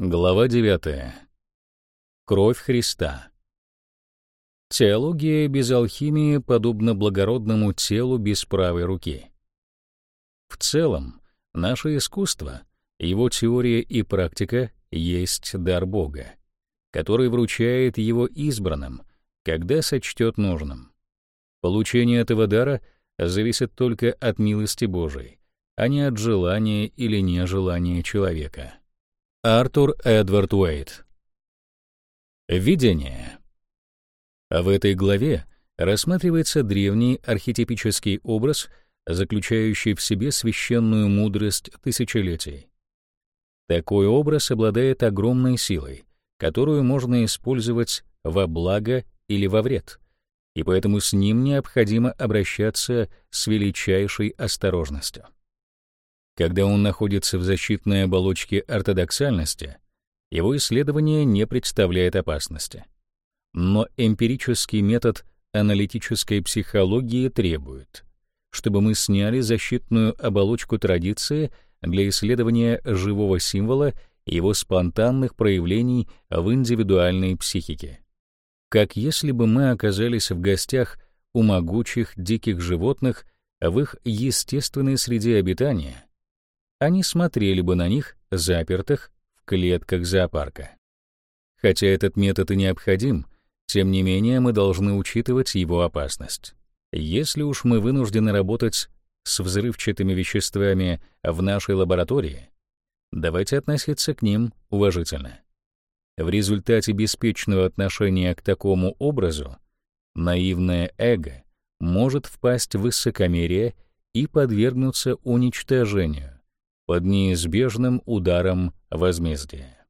Глава 9. Кровь Христа. Теология без алхимии подобна благородному телу без правой руки. В целом, наше искусство, его теория и практика есть дар Бога, который вручает его избранным, когда сочтет нужным. Получение этого дара зависит только от милости Божией, а не от желания или нежелания человека. Артур Эдвард Уэйт. Видение. В этой главе рассматривается древний архетипический образ, заключающий в себе священную мудрость тысячелетий. Такой образ обладает огромной силой, которую можно использовать во благо или во вред, и поэтому с ним необходимо обращаться с величайшей осторожностью. Когда он находится в защитной оболочке ортодоксальности, его исследование не представляет опасности. Но эмпирический метод аналитической психологии требует, чтобы мы сняли защитную оболочку традиции для исследования живого символа и его спонтанных проявлений в индивидуальной психике. Как если бы мы оказались в гостях у могучих диких животных в их естественной среде обитания они смотрели бы на них, запертых в клетках зоопарка. Хотя этот метод и необходим, тем не менее мы должны учитывать его опасность. Если уж мы вынуждены работать с взрывчатыми веществами в нашей лаборатории, давайте относиться к ним уважительно. В результате беспечного отношения к такому образу наивное эго может впасть в высокомерие и подвергнуться уничтожению, под неизбежным ударом возмездия.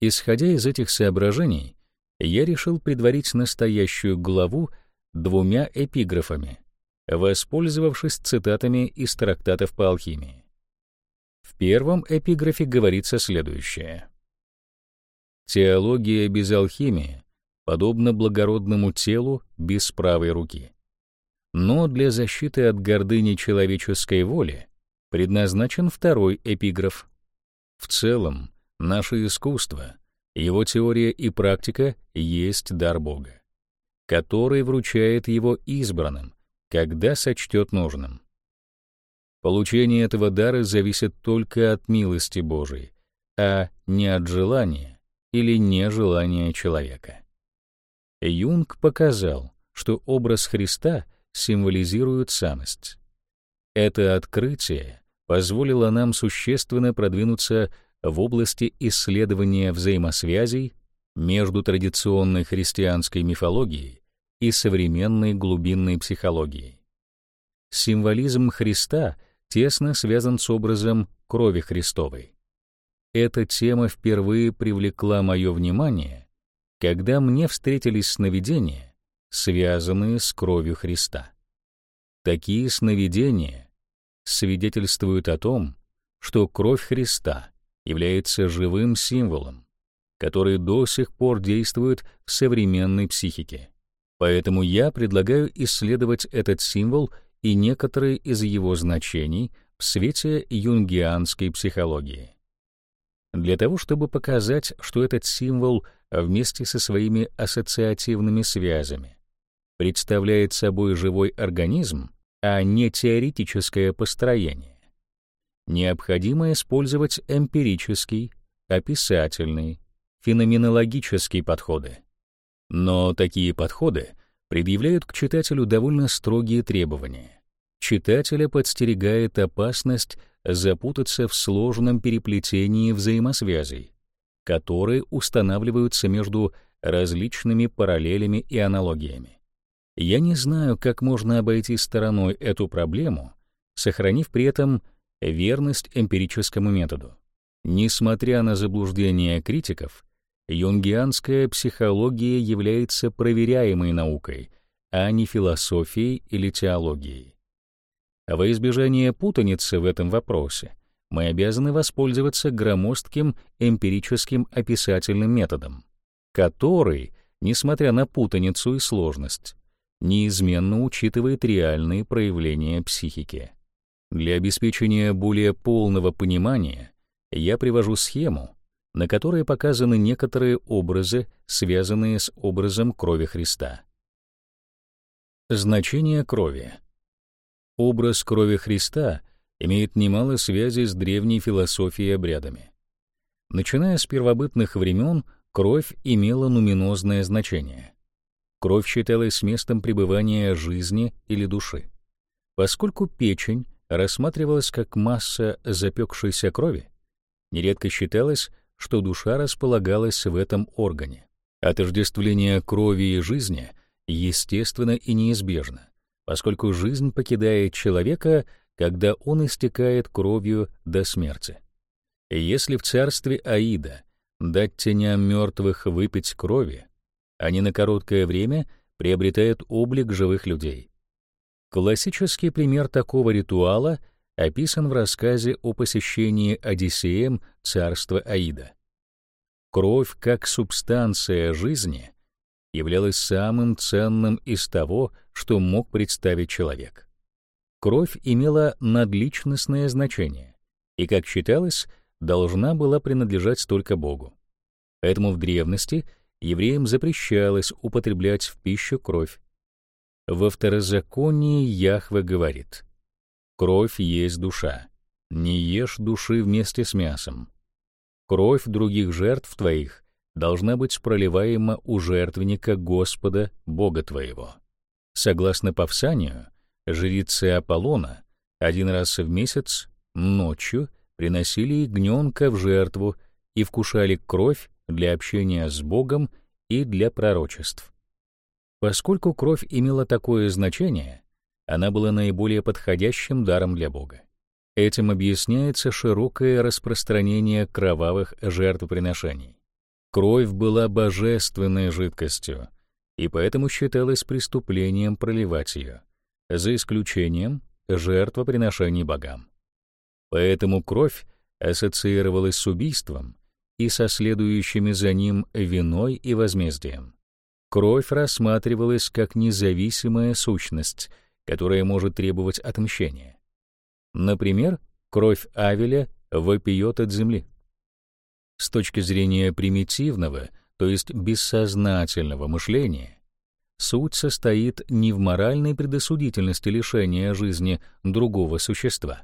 Исходя из этих соображений, я решил предварить настоящую главу двумя эпиграфами, воспользовавшись цитатами из трактатов по алхимии. В первом эпиграфе говорится следующее. «Теология без алхимии подобна благородному телу без правой руки. Но для защиты от гордыни человеческой воли предназначен второй эпиграф. В целом, наше искусство, его теория и практика есть дар Бога, который вручает его избранным, когда сочтет нужным. Получение этого дара зависит только от милости Божией, а не от желания или нежелания человека. Юнг показал, что образ Христа символизирует самость. Это открытие позволило нам существенно продвинуться в области исследования взаимосвязей между традиционной христианской мифологией и современной глубинной психологией. Символизм Христа тесно связан с образом крови Христовой. Эта тема впервые привлекла мое внимание, когда мне встретились сновидения, связанные с кровью Христа. Такие сновидения свидетельствуют о том, что кровь Христа является живым символом, который до сих пор действует в современной психике. Поэтому я предлагаю исследовать этот символ и некоторые из его значений в свете юнгианской психологии. Для того, чтобы показать, что этот символ вместе со своими ассоциативными связями представляет собой живой организм, а не теоретическое построение. Необходимо использовать эмпирический, описательный, феноменологический подходы. Но такие подходы предъявляют к читателю довольно строгие требования. Читателя подстерегает опасность запутаться в сложном переплетении взаимосвязей, которые устанавливаются между различными параллелями и аналогиями. Я не знаю, как можно обойти стороной эту проблему, сохранив при этом верность эмпирическому методу. Несмотря на заблуждения критиков, юнгианская психология является проверяемой наукой, а не философией или теологией. Во избежание путаницы в этом вопросе мы обязаны воспользоваться громоздким эмпирическим описательным методом, который, несмотря на путаницу и сложность, неизменно учитывает реальные проявления психики. Для обеспечения более полного понимания я привожу схему, на которой показаны некоторые образы, связанные с образом крови Христа. Значение крови. Образ крови Христа имеет немало связей с древней философией и обрядами. Начиная с первобытных времен, кровь имела нуминозное значение. Кровь считалась местом пребывания жизни или души. Поскольку печень рассматривалась как масса запекшейся крови, нередко считалось, что душа располагалась в этом органе. Отождествление крови и жизни естественно и неизбежно, поскольку жизнь покидает человека, когда он истекает кровью до смерти. Если в царстве Аида дать теням мертвых выпить крови, они на короткое время приобретают облик живых людей. Классический пример такого ритуала описан в рассказе о посещении Одиссеем царства Аида. Кровь как субстанция жизни являлась самым ценным из того, что мог представить человек. Кровь имела надличностное значение и, как считалось, должна была принадлежать только Богу. Поэтому в древности евреям запрещалось употреблять в пищу кровь. Во второзаконии Яхве говорит, «Кровь есть душа, не ешь души вместе с мясом. Кровь других жертв твоих должна быть проливаема у жертвенника Господа, Бога твоего». Согласно Павсанию, жрицы Аполлона один раз в месяц, ночью, приносили ягненка в жертву и вкушали кровь для общения с Богом и для пророчеств. Поскольку кровь имела такое значение, она была наиболее подходящим даром для Бога. Этим объясняется широкое распространение кровавых жертвоприношений. Кровь была божественной жидкостью, и поэтому считалось преступлением проливать ее, за исключением жертвоприношений богам. Поэтому кровь ассоциировалась с убийством и со следующими за ним виной и возмездием. Кровь рассматривалась как независимая сущность, которая может требовать отмщения. Например, кровь Авеля вопиет от земли. С точки зрения примитивного, то есть бессознательного мышления, суть состоит не в моральной предосудительности лишения жизни другого существа,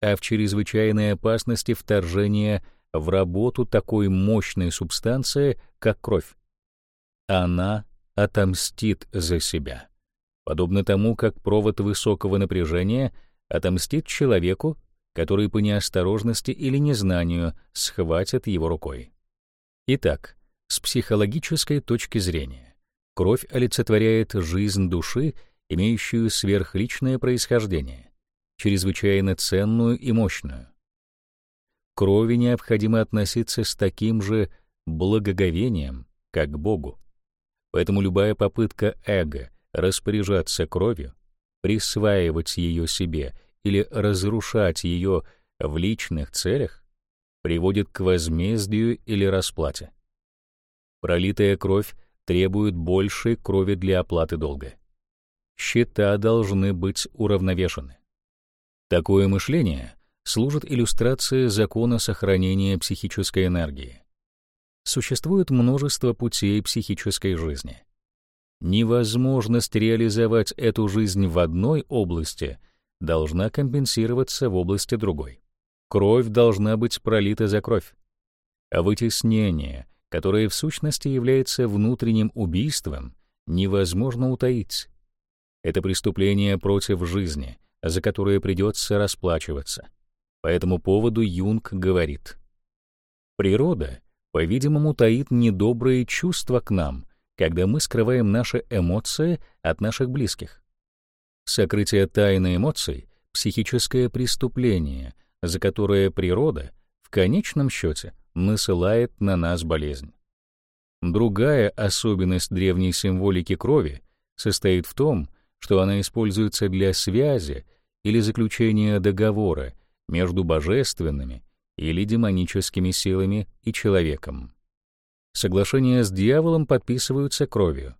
а в чрезвычайной опасности вторжения в работу такой мощной субстанции, как кровь. Она отомстит за себя, подобно тому, как провод высокого напряжения отомстит человеку, который по неосторожности или незнанию схватит его рукой. Итак, с психологической точки зрения, кровь олицетворяет жизнь души, имеющую сверхличное происхождение, чрезвычайно ценную и мощную крови необходимо относиться с таким же благоговением, как к Богу. Поэтому любая попытка эго распоряжаться кровью, присваивать ее себе или разрушать ее в личных целях приводит к возмездию или расплате. Пролитая кровь требует большей крови для оплаты долга. Счета должны быть уравновешены. Такое мышление служит иллюстрацией закона сохранения психической энергии. Существует множество путей психической жизни. Невозможность реализовать эту жизнь в одной области должна компенсироваться в области другой. Кровь должна быть пролита за кровь. А вытеснение, которое в сущности является внутренним убийством, невозможно утаить. Это преступление против жизни, за которое придется расплачиваться. По этому поводу Юнг говорит, «Природа, по-видимому, таит недобрые чувства к нам, когда мы скрываем наши эмоции от наших близких. Сокрытие тайны эмоций — психическое преступление, за которое природа в конечном счете насылает на нас болезнь. Другая особенность древней символики крови состоит в том, что она используется для связи или заключения договора между божественными или демоническими силами и человеком. Соглашения с дьяволом подписываются кровью.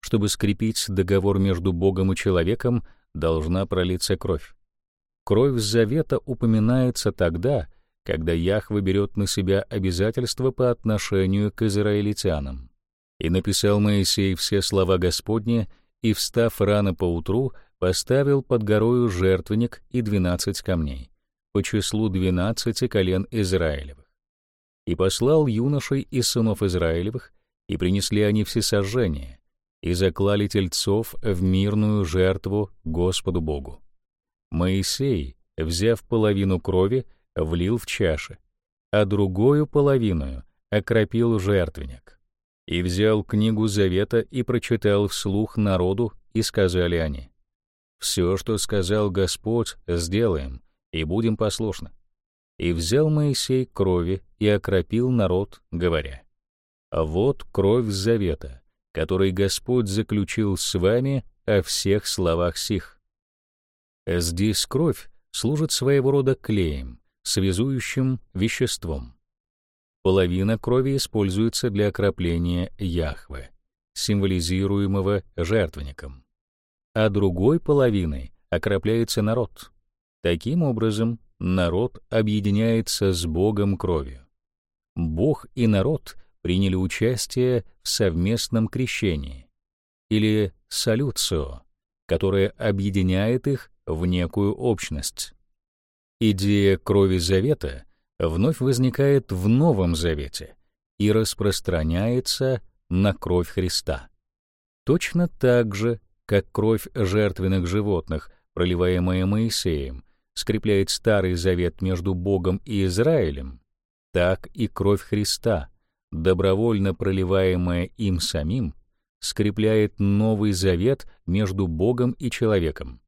Чтобы скрепить договор между Богом и человеком, должна пролиться кровь. Кровь завета упоминается тогда, когда Яхве берет на себя обязательства по отношению к израильтянам. И написал Моисей все слова Господни, и, встав рано поутру, поставил под горою жертвенник и двенадцать камней, по числу двенадцати колен Израилевых. И послал юношей из сынов Израилевых, и принесли они все сожжения, и заклали тельцов в мирную жертву Господу Богу. Моисей, взяв половину крови, влил в чаши, а другую половину окропил жертвенник. И взял книгу Завета и прочитал вслух народу, и сказали они, «Все, что сказал Господь, сделаем, и будем послушны». И взял Моисей крови и окропил народ, говоря, «Вот кровь Завета, который Господь заключил с вами о всех словах сих». Здесь кровь служит своего рода клеем, связующим веществом. Половина крови используется для окропления Яхвы, символизируемого жертвенником, а другой половиной окропляется народ. Таким образом, народ объединяется с Богом кровью. Бог и народ приняли участие в совместном крещении или салюцио, которое объединяет их в некую общность. Идея крови завета вновь возникает в Новом Завете и распространяется на кровь Христа. Точно так же, как кровь жертвенных животных, проливаемая Моисеем, скрепляет Старый Завет между Богом и Израилем, так и кровь Христа, добровольно проливаемая им самим, скрепляет Новый Завет между Богом и человеком.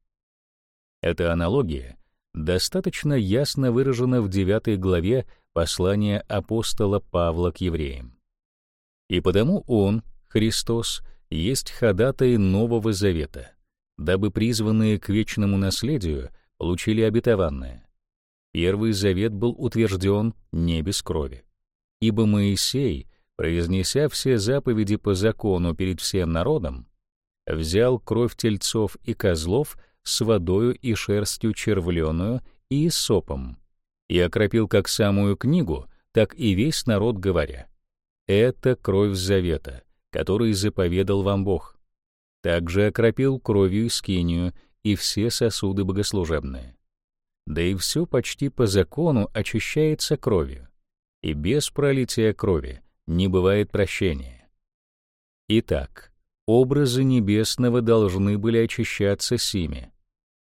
Эта аналогия достаточно ясно выражена в 9 главе послания апостола Павла к евреям. И потому он, Христос, есть ходатай Нового Завета, дабы призванные к вечному наследию получили обетованное. Первый завет был утвержден не без крови. Ибо Моисей, произнеся все заповеди по закону перед всем народом, взял кровь тельцов и козлов с водою и шерстью червленую и сопом, и окропил как самую книгу, так и весь народ, говоря, «Это кровь завета, который заповедал вам Бог». Также окропил кровью скинию и все сосуды богослужебные. Да и все почти по закону очищается кровью, и без пролития крови не бывает прощения. Итак, образы небесного должны были очищаться сими,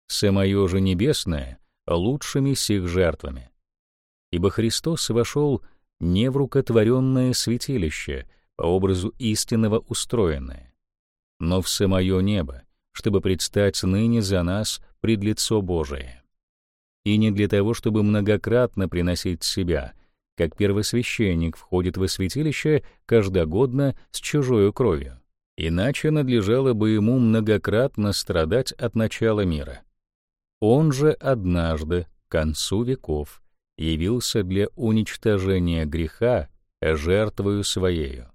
самое же небесное лучшими сих жертвами. Ибо Христос вошел не в рукотворенное святилище, по образу истинного устроенное, но в самое небо, чтобы предстать ныне за нас пред лицо Божие. И не для того, чтобы многократно приносить себя, как первосвященник входит во святилище каждогодно с чужою кровью, иначе надлежало бы ему многократно страдать от начала мира. Он же однажды, к концу веков, явился для уничтожения греха жертвою своею.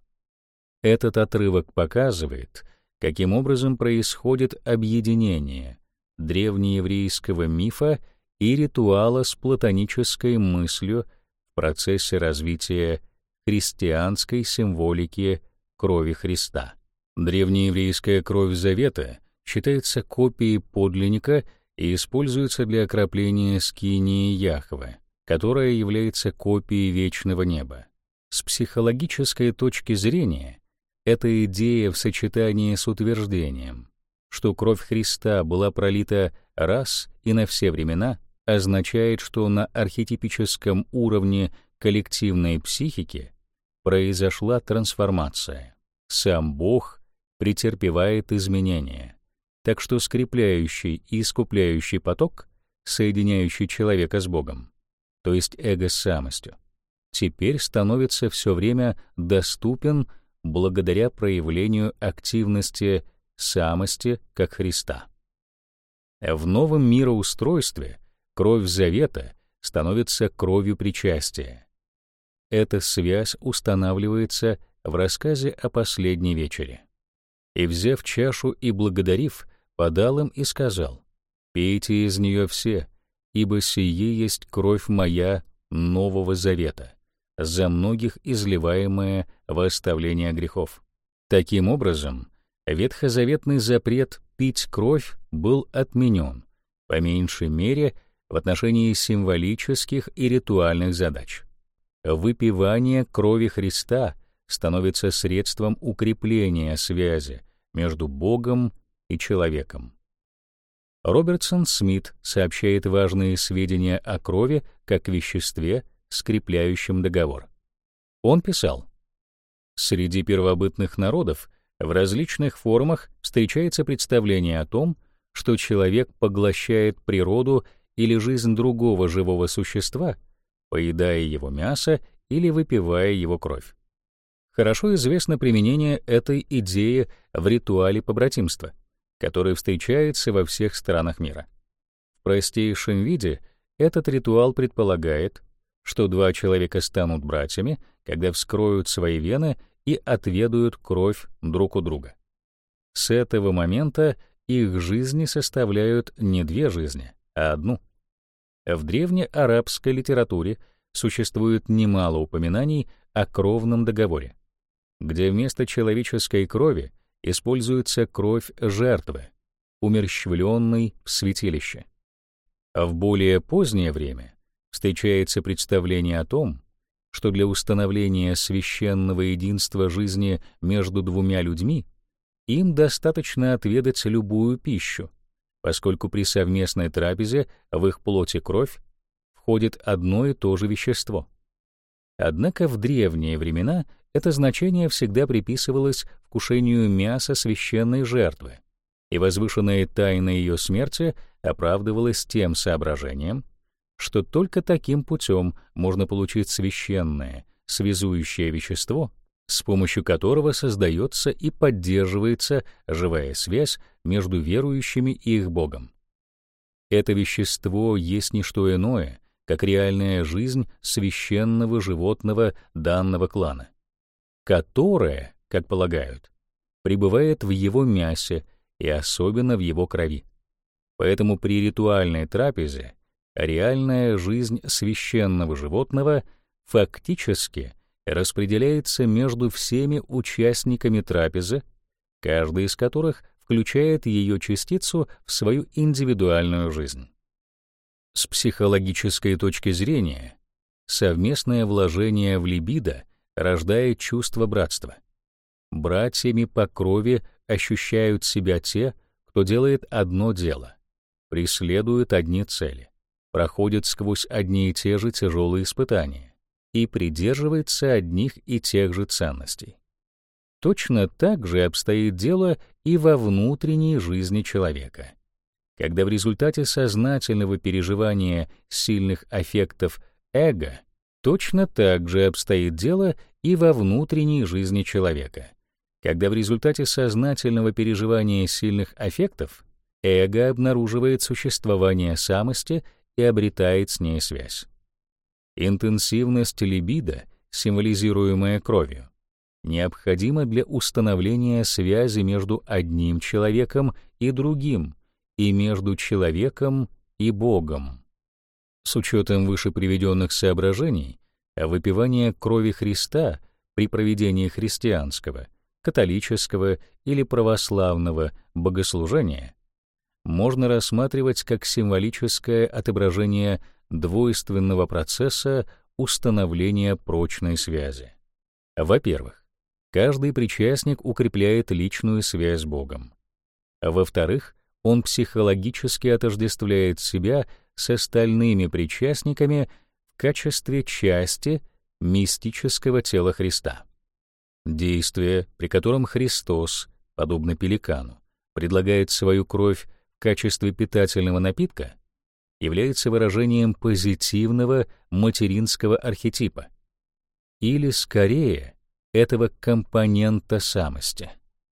Этот отрывок показывает, каким образом происходит объединение древнееврейского мифа и ритуала с платонической мыслью в процессе развития христианской символики крови Христа. Древнееврейская кровь Завета считается копией подлинника и используется для окропления скинии Яхве, которая является копией вечного неба. С психологической точки зрения, эта идея в сочетании с утверждением, что кровь Христа была пролита раз и на все времена, означает, что на архетипическом уровне коллективной психики произошла трансформация. Сам Бог претерпевает изменения так что скрепляющий и искупляющий поток, соединяющий человека с Богом, то есть эго с самостью, теперь становится все время доступен благодаря проявлению активности самости как Христа. В новом мироустройстве кровь завета становится кровью причастия. Эта связь устанавливается в рассказе о последней вечере. И, взяв чашу и благодарив, подал им и сказал, «Пейте из нее все, ибо сие есть кровь моя Нового Завета, за многих изливаемое в оставление грехов. Таким образом, ветхозаветный запрет пить кровь был отменен, по меньшей мере, в отношении символических и ритуальных задач. Выпивание крови Христа становится средством укрепления связи между Богом и человеком. Робертсон Смит сообщает важные сведения о крови как веществе, скрепляющем договор. Он писал, «Среди первобытных народов в различных формах встречается представление о том, что человек поглощает природу или жизнь другого живого существа, поедая его мясо или выпивая его кровь. Хорошо известно применение этой идеи в ритуале побратимства, который встречается во всех странах мира. В простейшем виде этот ритуал предполагает, что два человека станут братьями, когда вскроют свои вены и отведают кровь друг у друга. С этого момента их жизни составляют не две жизни, а одну. В древнеарабской литературе существует немало упоминаний о кровном договоре, где вместо человеческой крови используется кровь жертвы, умерщвленной в святилище. В более позднее время встречается представление о том, что для установления священного единства жизни между двумя людьми им достаточно отведать любую пищу, поскольку при совместной трапезе в их плоти кровь входит одно и то же вещество. Однако в древние времена это значение всегда приписывалось вкушению мяса священной жертвы, и возвышенная тайна ее смерти оправдывалась тем соображением, что только таким путем можно получить священное, связующее вещество, с помощью которого создается и поддерживается живая связь между верующими и их Богом. Это вещество есть не что иное, как реальная жизнь священного животного данного клана, которое, как полагают, пребывает в его мясе и особенно в его крови. Поэтому при ритуальной трапезе реальная жизнь священного животного фактически распределяется между всеми участниками трапезы, каждый из которых включает ее частицу в свою индивидуальную жизнь. С психологической точки зрения, совместное вложение в либидо рождает чувство братства. Братьями по крови ощущают себя те, кто делает одно дело, преследует одни цели, проходит сквозь одни и те же тяжелые испытания и придерживается одних и тех же ценностей. Точно так же обстоит дело и во внутренней жизни человека когда в результате сознательного переживания сильных аффектов эго точно так же обстоит дело и во внутренней жизни человека. Когда в результате сознательного переживания сильных аффектов эго обнаруживает существование самости и обретает с ней связь. Интенсивность либидо, символизируемая кровью, необходима для установления связи между одним человеком и другим, и между человеком и Богом. С учетом выше приведенных соображений, выпивание крови Христа при проведении христианского, католического или православного богослужения можно рассматривать как символическое отображение двойственного процесса установления прочной связи. Во-первых, каждый причастник укрепляет личную связь с Богом. Во-вторых, он психологически отождествляет себя с остальными причастниками в качестве части мистического тела Христа. Действие, при котором Христос, подобно пеликану, предлагает свою кровь качестве питательного напитка, является выражением позитивного материнского архетипа, или, скорее, этого компонента самости.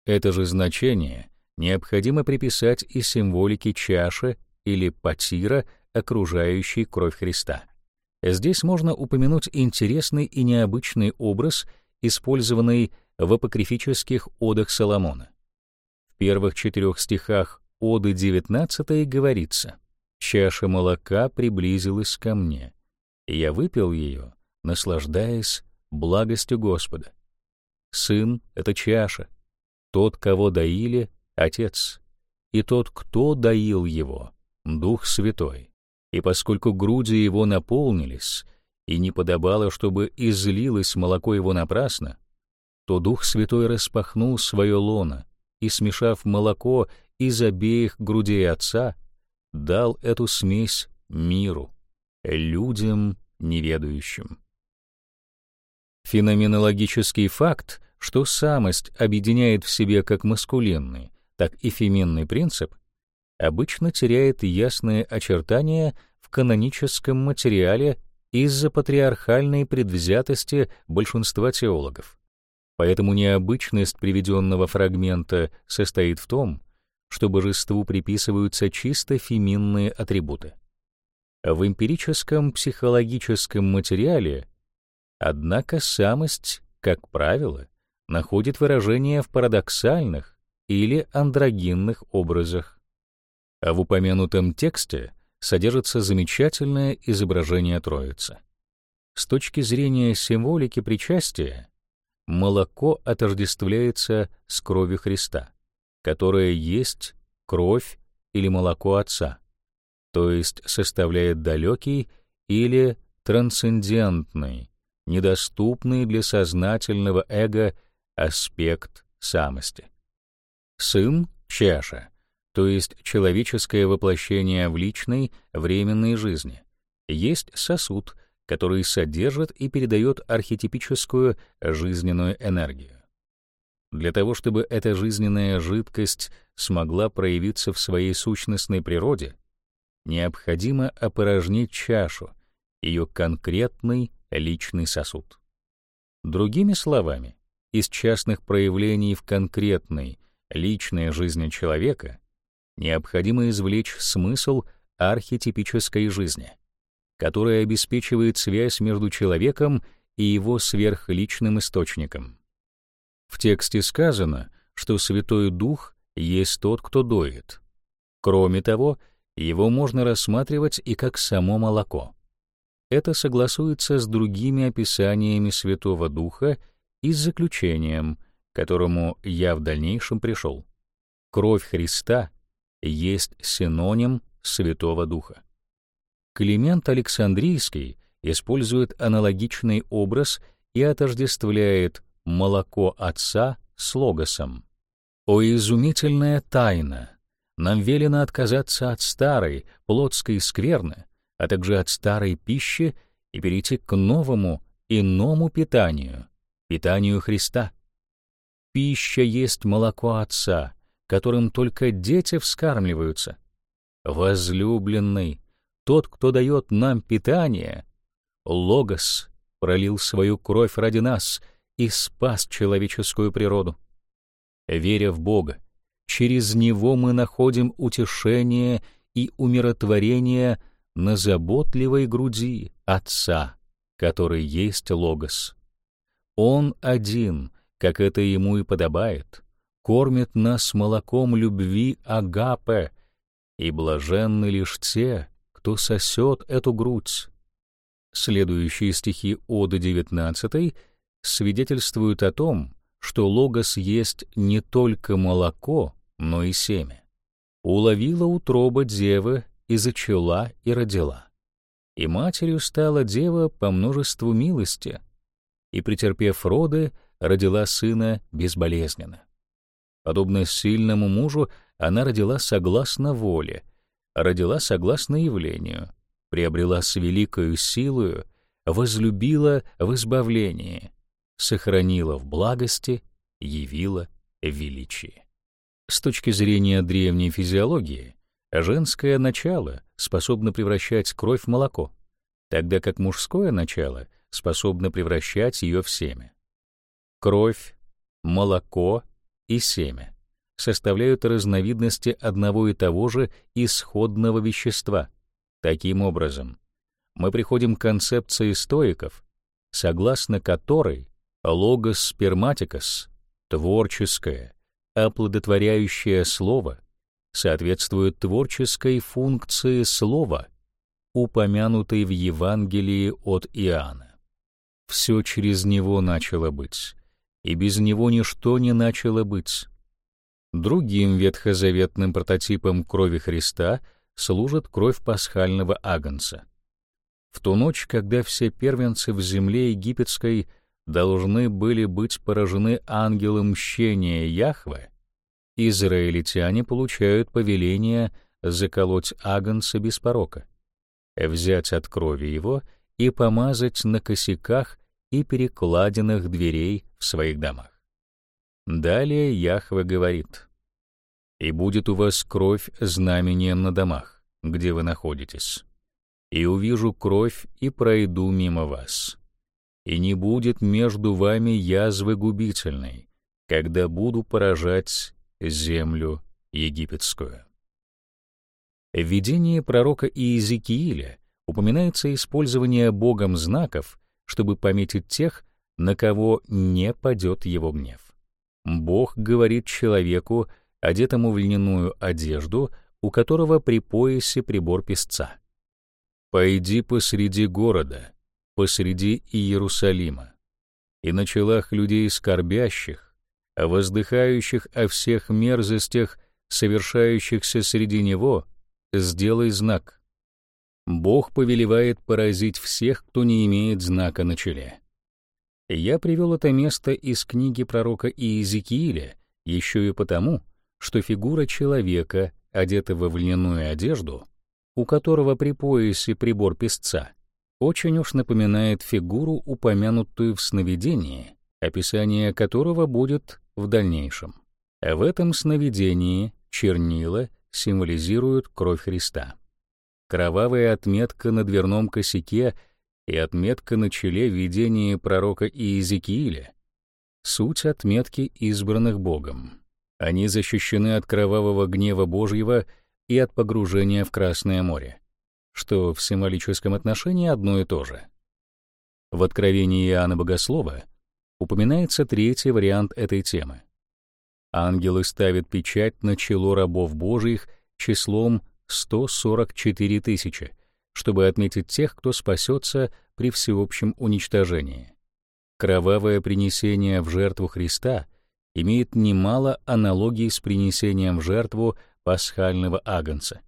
Это же значение необходимо приписать и символике чаши или потира, окружающей кровь Христа. Здесь можно упомянуть интересный и необычный образ, использованный в апокрифических одах Соломона. В первых четырех стихах оды 19 говорится «Чаша молока приблизилась ко мне, и я выпил ее, наслаждаясь благостью Господа. Сын — это чаша, тот, кого доили — Отец, и тот, кто доил его — Дух Святой. И поскольку груди его наполнились, и не подобало, чтобы излилось молоко его напрасно, то Дух Святой распахнул свое лоно и, смешав молоко из обеих грудей Отца, дал эту смесь миру, людям неведающим. Феноменологический факт, что самость объединяет в себе как маскулинный, так и феминный принцип, обычно теряет ясные очертания в каноническом материале из-за патриархальной предвзятости большинства теологов. Поэтому необычность приведенного фрагмента состоит в том, что божеству приписываются чисто феминные атрибуты. В эмпирическом психологическом материале, однако, самость, как правило, находит выражение в парадоксальных или андрогинных образах. А в упомянутом тексте содержится замечательное изображение Троицы. С точки зрения символики причастия, молоко отождествляется с кровью Христа, которая есть кровь или молоко Отца, то есть составляет далекий или трансцендентный, недоступный для сознательного эго аспект самости. Сын — чаша, то есть человеческое воплощение в личной, временной жизни, есть сосуд, который содержит и передает архетипическую жизненную энергию. Для того, чтобы эта жизненная жидкость смогла проявиться в своей сущностной природе, необходимо опорожнить чашу, ее конкретный личный сосуд. Другими словами, из частных проявлений в конкретной, личной жизни человека необходимо извлечь смысл архетипической жизни — которая обеспечивает связь между человеком и его сверхличным источником. В тексте сказано, что Святой Дух есть тот, кто доит. Кроме того, его можно рассматривать и как само молоко. Это согласуется с другими описаниями Святого Духа и с заключением, к которому я в дальнейшем пришел. Кровь Христа есть синоним Святого Духа. Климент Александрийский использует аналогичный образ и отождествляет молоко отца с логосом. О изумительная тайна! Нам велено отказаться от старой, плотской скверны, а также от старой пищи и перейти к новому, иному питанию, питанию Христа. Пища есть молоко Отца, которым только дети вскармливаются. Возлюбленный, тот, кто дает нам питание, Логос, пролил свою кровь ради нас и спас человеческую природу. Веря в Бога, через Него мы находим утешение и умиротворение на заботливой груди Отца, который есть Логос. Он один, как это ему и подобает, кормит нас молоком любви Агапе, и блаженны лишь те, кто сосет эту грудь. Следующие стихи Оды 19 свидетельствуют о том, что логос есть не только молоко, но и семя. Уловила утроба девы и зачала и родила. И матерью стала дева по множеству милости, и, претерпев роды, родила сына безболезненно. Подобно сильному мужу, она родила согласно воле, родила согласно явлению, приобрела с великою силою, возлюбила в избавлении, сохранила в благости, явила в величии. С точки зрения древней физиологии, женское начало способно превращать кровь в молоко, тогда как мужское начало способно превращать ее в семя. Кровь, молоко и семя составляют разновидности одного и того же исходного вещества. Таким образом, мы приходим к концепции стоиков, согласно которой логос сперматикос, творческое, оплодотворяющее слово, соответствует творческой функции слова упомянутый в Евангелии от Иоанна. Все через него начало быть, и без него ничто не начало быть. Другим ветхозаветным прототипом крови Христа служит кровь пасхального агнца. В ту ночь, когда все первенцы в земле египетской должны были быть поражены ангелом мщения Яхве, израильтяне получают повеление заколоть агнца без порока, взять от крови его и помазать на косяках и перекладинах дверей в своих домах. Далее Яхве говорит, «И будет у вас кровь знамением на домах, где вы находитесь. И увижу кровь и пройду мимо вас. И не будет между вами язвы губительной, когда буду поражать землю египетскую». В видении пророка Иезекииля упоминается использование Богом знаков, чтобы пометить тех, на кого не падет его гнев. Бог говорит человеку, одетому в льняную одежду, у которого при поясе прибор песца. «Пойди посреди города, посреди Иерусалима, и на челах людей скорбящих, воздыхающих о всех мерзостях, совершающихся среди него, сделай знак». Бог повелевает поразить всех, кто не имеет знака на челе. Я привел это место из книги пророка Иезекииля еще и потому, что фигура человека, одетого в льняную одежду, у которого при поясе прибор песца, очень уж напоминает фигуру, упомянутую в сновидении, описание которого будет в дальнейшем. В этом сновидении чернила символизируют кровь Христа. Кровавая отметка на дверном косяке — и отметка на челе видения пророка Иезекииля — суть отметки избранных Богом. Они защищены от кровавого гнева Божьего и от погружения в Красное море, что в символическом отношении одно и то же. В Откровении Иоанна Богослова упоминается третий вариант этой темы. Ангелы ставят печать на чело рабов Божьих числом 144 тысячи — чтобы отметить тех, кто спасется при всеобщем уничтожении. Кровавое принесение в жертву Христа имеет немало аналогий с принесением в жертву пасхального агнца,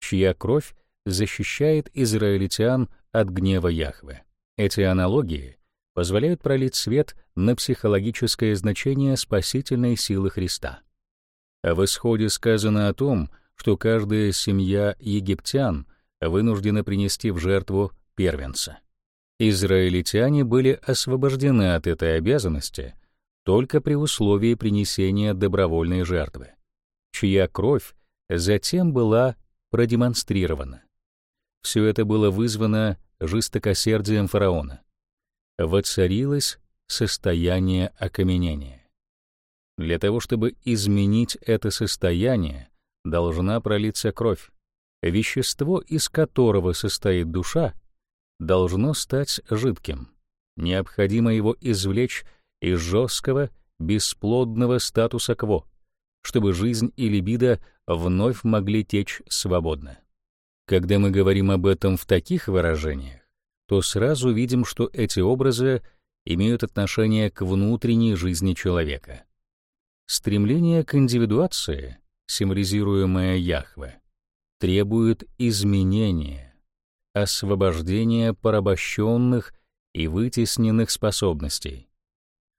чья кровь защищает израильтян от гнева Яхве. Эти аналогии позволяют пролить свет на психологическое значение спасительной силы Христа. В исходе сказано о том, что каждая семья египтян — вынуждены принести в жертву первенца. Израильтяне были освобождены от этой обязанности только при условии принесения добровольной жертвы, чья кровь затем была продемонстрирована. Все это было вызвано жестокосердием фараона. Воцарилось состояние окаменения. Для того, чтобы изменить это состояние, должна пролиться кровь вещество, из которого состоит душа, должно стать жидким. Необходимо его извлечь из жесткого, бесплодного статуса кво, чтобы жизнь и либидо вновь могли течь свободно. Когда мы говорим об этом в таких выражениях, то сразу видим, что эти образы имеют отношение к внутренней жизни человека. Стремление к индивидуации, символизируемое Яхве, требует изменения, освобождения порабощенных и вытесненных способностей.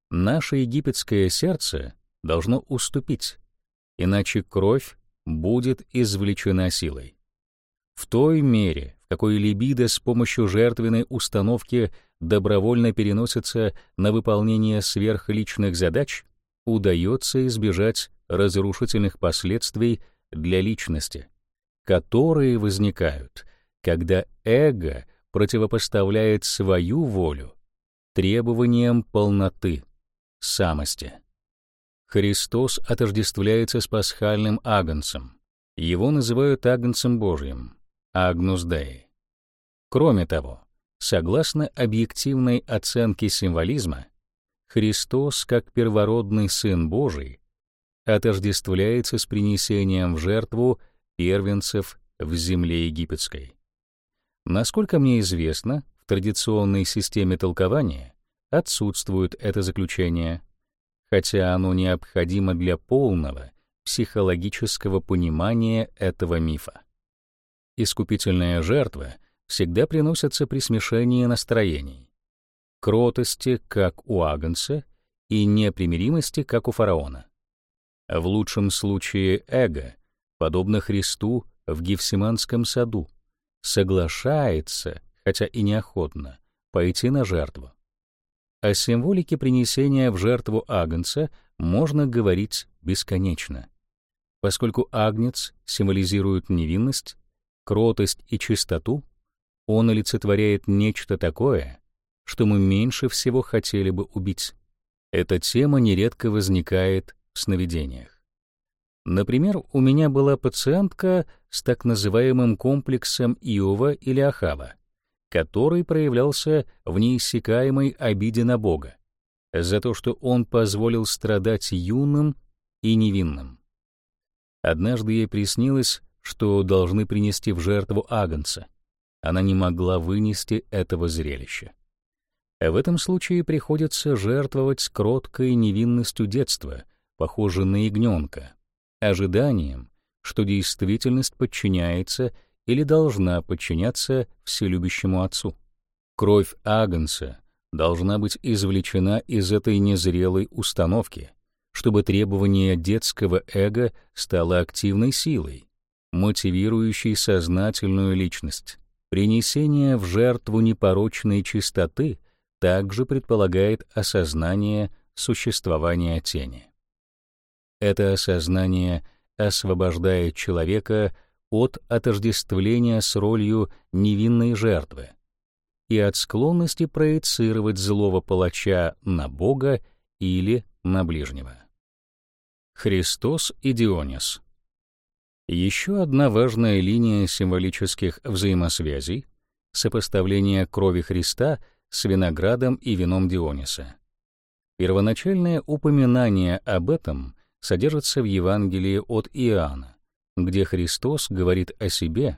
Наше египетское сердце должно уступить, иначе кровь будет извлечена силой. В той мере, в какой либидо с помощью жертвенной установки добровольно переносится на выполнение сверхличных задач, удается избежать разрушительных последствий для личности которые возникают, когда эго противопоставляет свою волю требованиям полноты, самости. Христос отождествляется с пасхальным агнцем. Его называют агнцем Божьим, агнус Деи. Кроме того, согласно объективной оценке символизма, Христос, как первородный Сын Божий, отождествляется с принесением в жертву первенцев в земле египетской. Насколько мне известно, в традиционной системе толкования отсутствует это заключение, хотя оно необходимо для полного психологического понимания этого мифа. Искупительная жертва всегда приносится при смешении настроений, кротости, как у Агнца, и непримиримости, как у фараона. В лучшем случае эго, подобно Христу в Гефсиманском саду, соглашается, хотя и неохотно, пойти на жертву. О символике принесения в жертву агнца можно говорить бесконечно. Поскольку агнец символизирует невинность, кротость и чистоту, он олицетворяет нечто такое, что мы меньше всего хотели бы убить. Эта тема нередко возникает в сновидениях. Например, у меня была пациентка с так называемым комплексом Иова или Ахава который проявлялся в неиссякаемой обиде на Бога за то, что он позволил страдать юным и невинным. Однажды ей приснилось, что должны принести в жертву агнца. Она не могла вынести этого зрелища. В этом случае приходится жертвовать кроткой невинностью детства, похожей на ягненка, ожиданием, что действительность подчиняется или должна подчиняться вселюбящему Отцу. Кровь Агнца должна быть извлечена из этой незрелой установки, чтобы требование детского эго стало активной силой, мотивирующей сознательную личность. Принесение в жертву непорочной чистоты также предполагает осознание существования тени. Это осознание освобождает человека от отождествления с ролью невинной жертвы и от склонности проецировать злого палача на Бога или на ближнего. Христос и Дионис Еще одна важная линия символических взаимосвязей — сопоставление крови Христа с виноградом и вином Диониса. Первоначальное упоминание об этом содержится в Евангелии от Иоанна, где Христос говорит о себе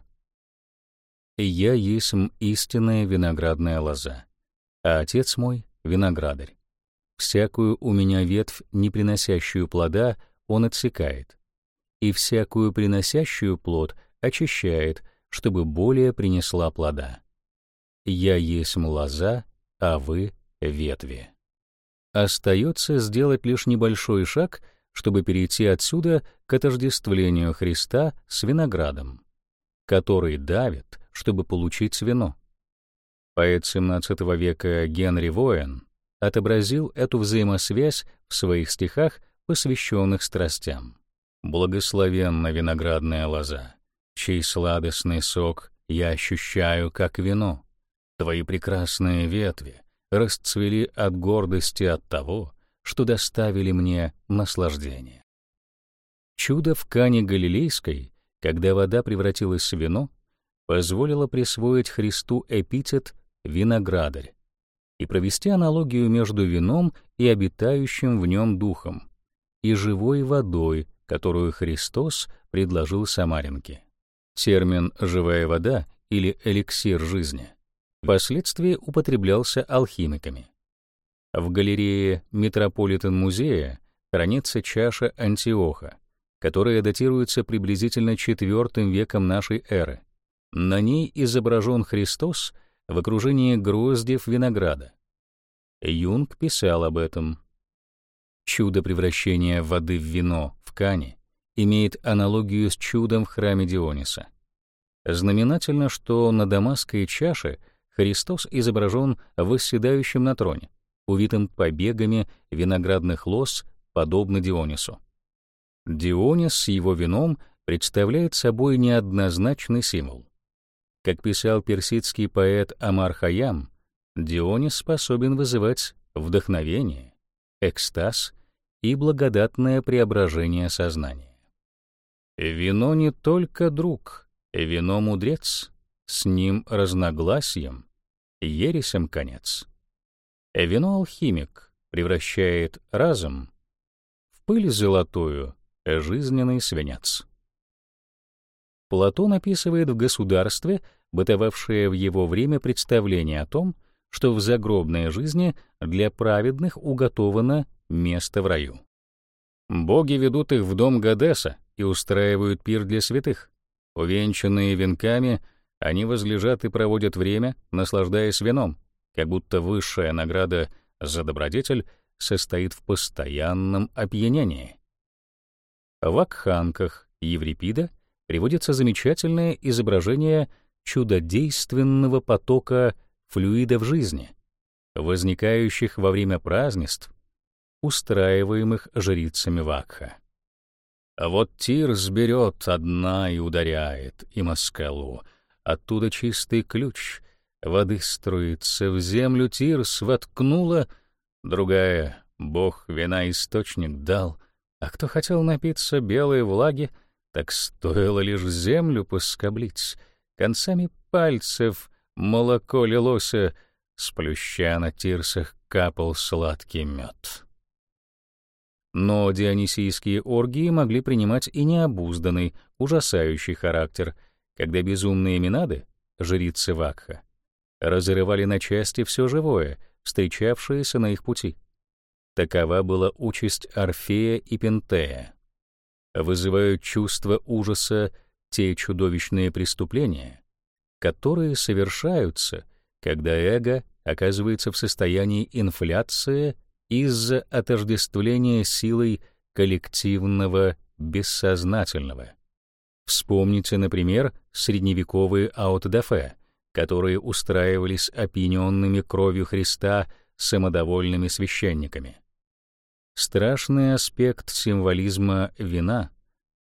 «Я есмь истинная виноградная лоза, а Отец мой — виноградарь. Всякую у меня ветвь, не приносящую плода, Он отсекает, и всякую приносящую плод очищает, чтобы более принесла плода. Я есмь лоза, а вы — ветви». Остается сделать лишь небольшой шаг — чтобы перейти отсюда к отождествлению Христа с виноградом, который давит, чтобы получить вино. Поэт XVII века Генри Воен отобразил эту взаимосвязь в своих стихах, посвященных страстям. «Благословенна виноградная лоза, чей сладостный сок я ощущаю, как вино. Твои прекрасные ветви расцвели от гордости от того, что доставили мне наслаждение. Чудо в Кане Галилейской, когда вода превратилась в вино, позволило присвоить Христу эпитет «виноградарь» и провести аналогию между вином и обитающим в нем духом, и живой водой, которую Христос предложил Самаринке. Термин «живая вода» или «эликсир жизни» впоследствии употреблялся алхимиками. В галерее Метрополитен-музея хранится чаша Антиоха, которая датируется приблизительно IV веком нашей эры. На ней изображен Христос в окружении гроздев винограда. Юнг писал об этом. Чудо превращения воды в вино в Кане имеет аналогию с чудом в храме Диониса. Знаменательно, что на дамасской чаше Христос изображен восседающим на троне увитым побегами виноградных лоз, подобно Дионису. Дионис с его вином представляет собой неоднозначный символ. Как писал персидский поэт Амар Хаям, Дионис способен вызывать вдохновение, экстаз и благодатное преображение сознания. Вино не только друг, вино мудрец, с ним разногласием, ересем конец. Вино-алхимик превращает разум в пыль золотую, жизненный свинец. Платон описывает в государстве бытовавшее в его время представление о том, что в загробной жизни для праведных уготовано место в раю. Боги ведут их в дом Гадеса и устраивают пир для святых. Увенчанные венками, они возлежат и проводят время, наслаждаясь вином, как будто высшая награда за добродетель состоит в постоянном опьянении. В Акханках Еврипида приводится замечательное изображение чудодейственного потока флюидов жизни, возникающих во время празднеств, устраиваемых жрицами Вакха. А вот Тирс берет одна и ударяет, и Маскалу. Оттуда чистый ключ, воды струится, в землю Тирс воткнула, другая, бог вина источник дал, а кто хотел напиться белой влаги, так стоило лишь землю поскоблить, концами пальцев молоко лилося, с плюща на тирсах капал сладкий мед. Но дионисийские оргии могли принимать и необузданный, ужасающий характер, когда безумные минады, жрицы Вакха, разрывали на части все живое, встречавшееся на их пути. Такова была участь Орфея и Пентея. Вызывают чувство ужаса те чудовищные преступления, которые совершаются, когда эго оказывается в состоянии инфляции из-за отождествления силой коллективного бессознательного. Вспомните, например, средневековые аутодафе, которые устраивались опьяненными кровью Христа самодовольными священниками. Страшный аспект символизма вина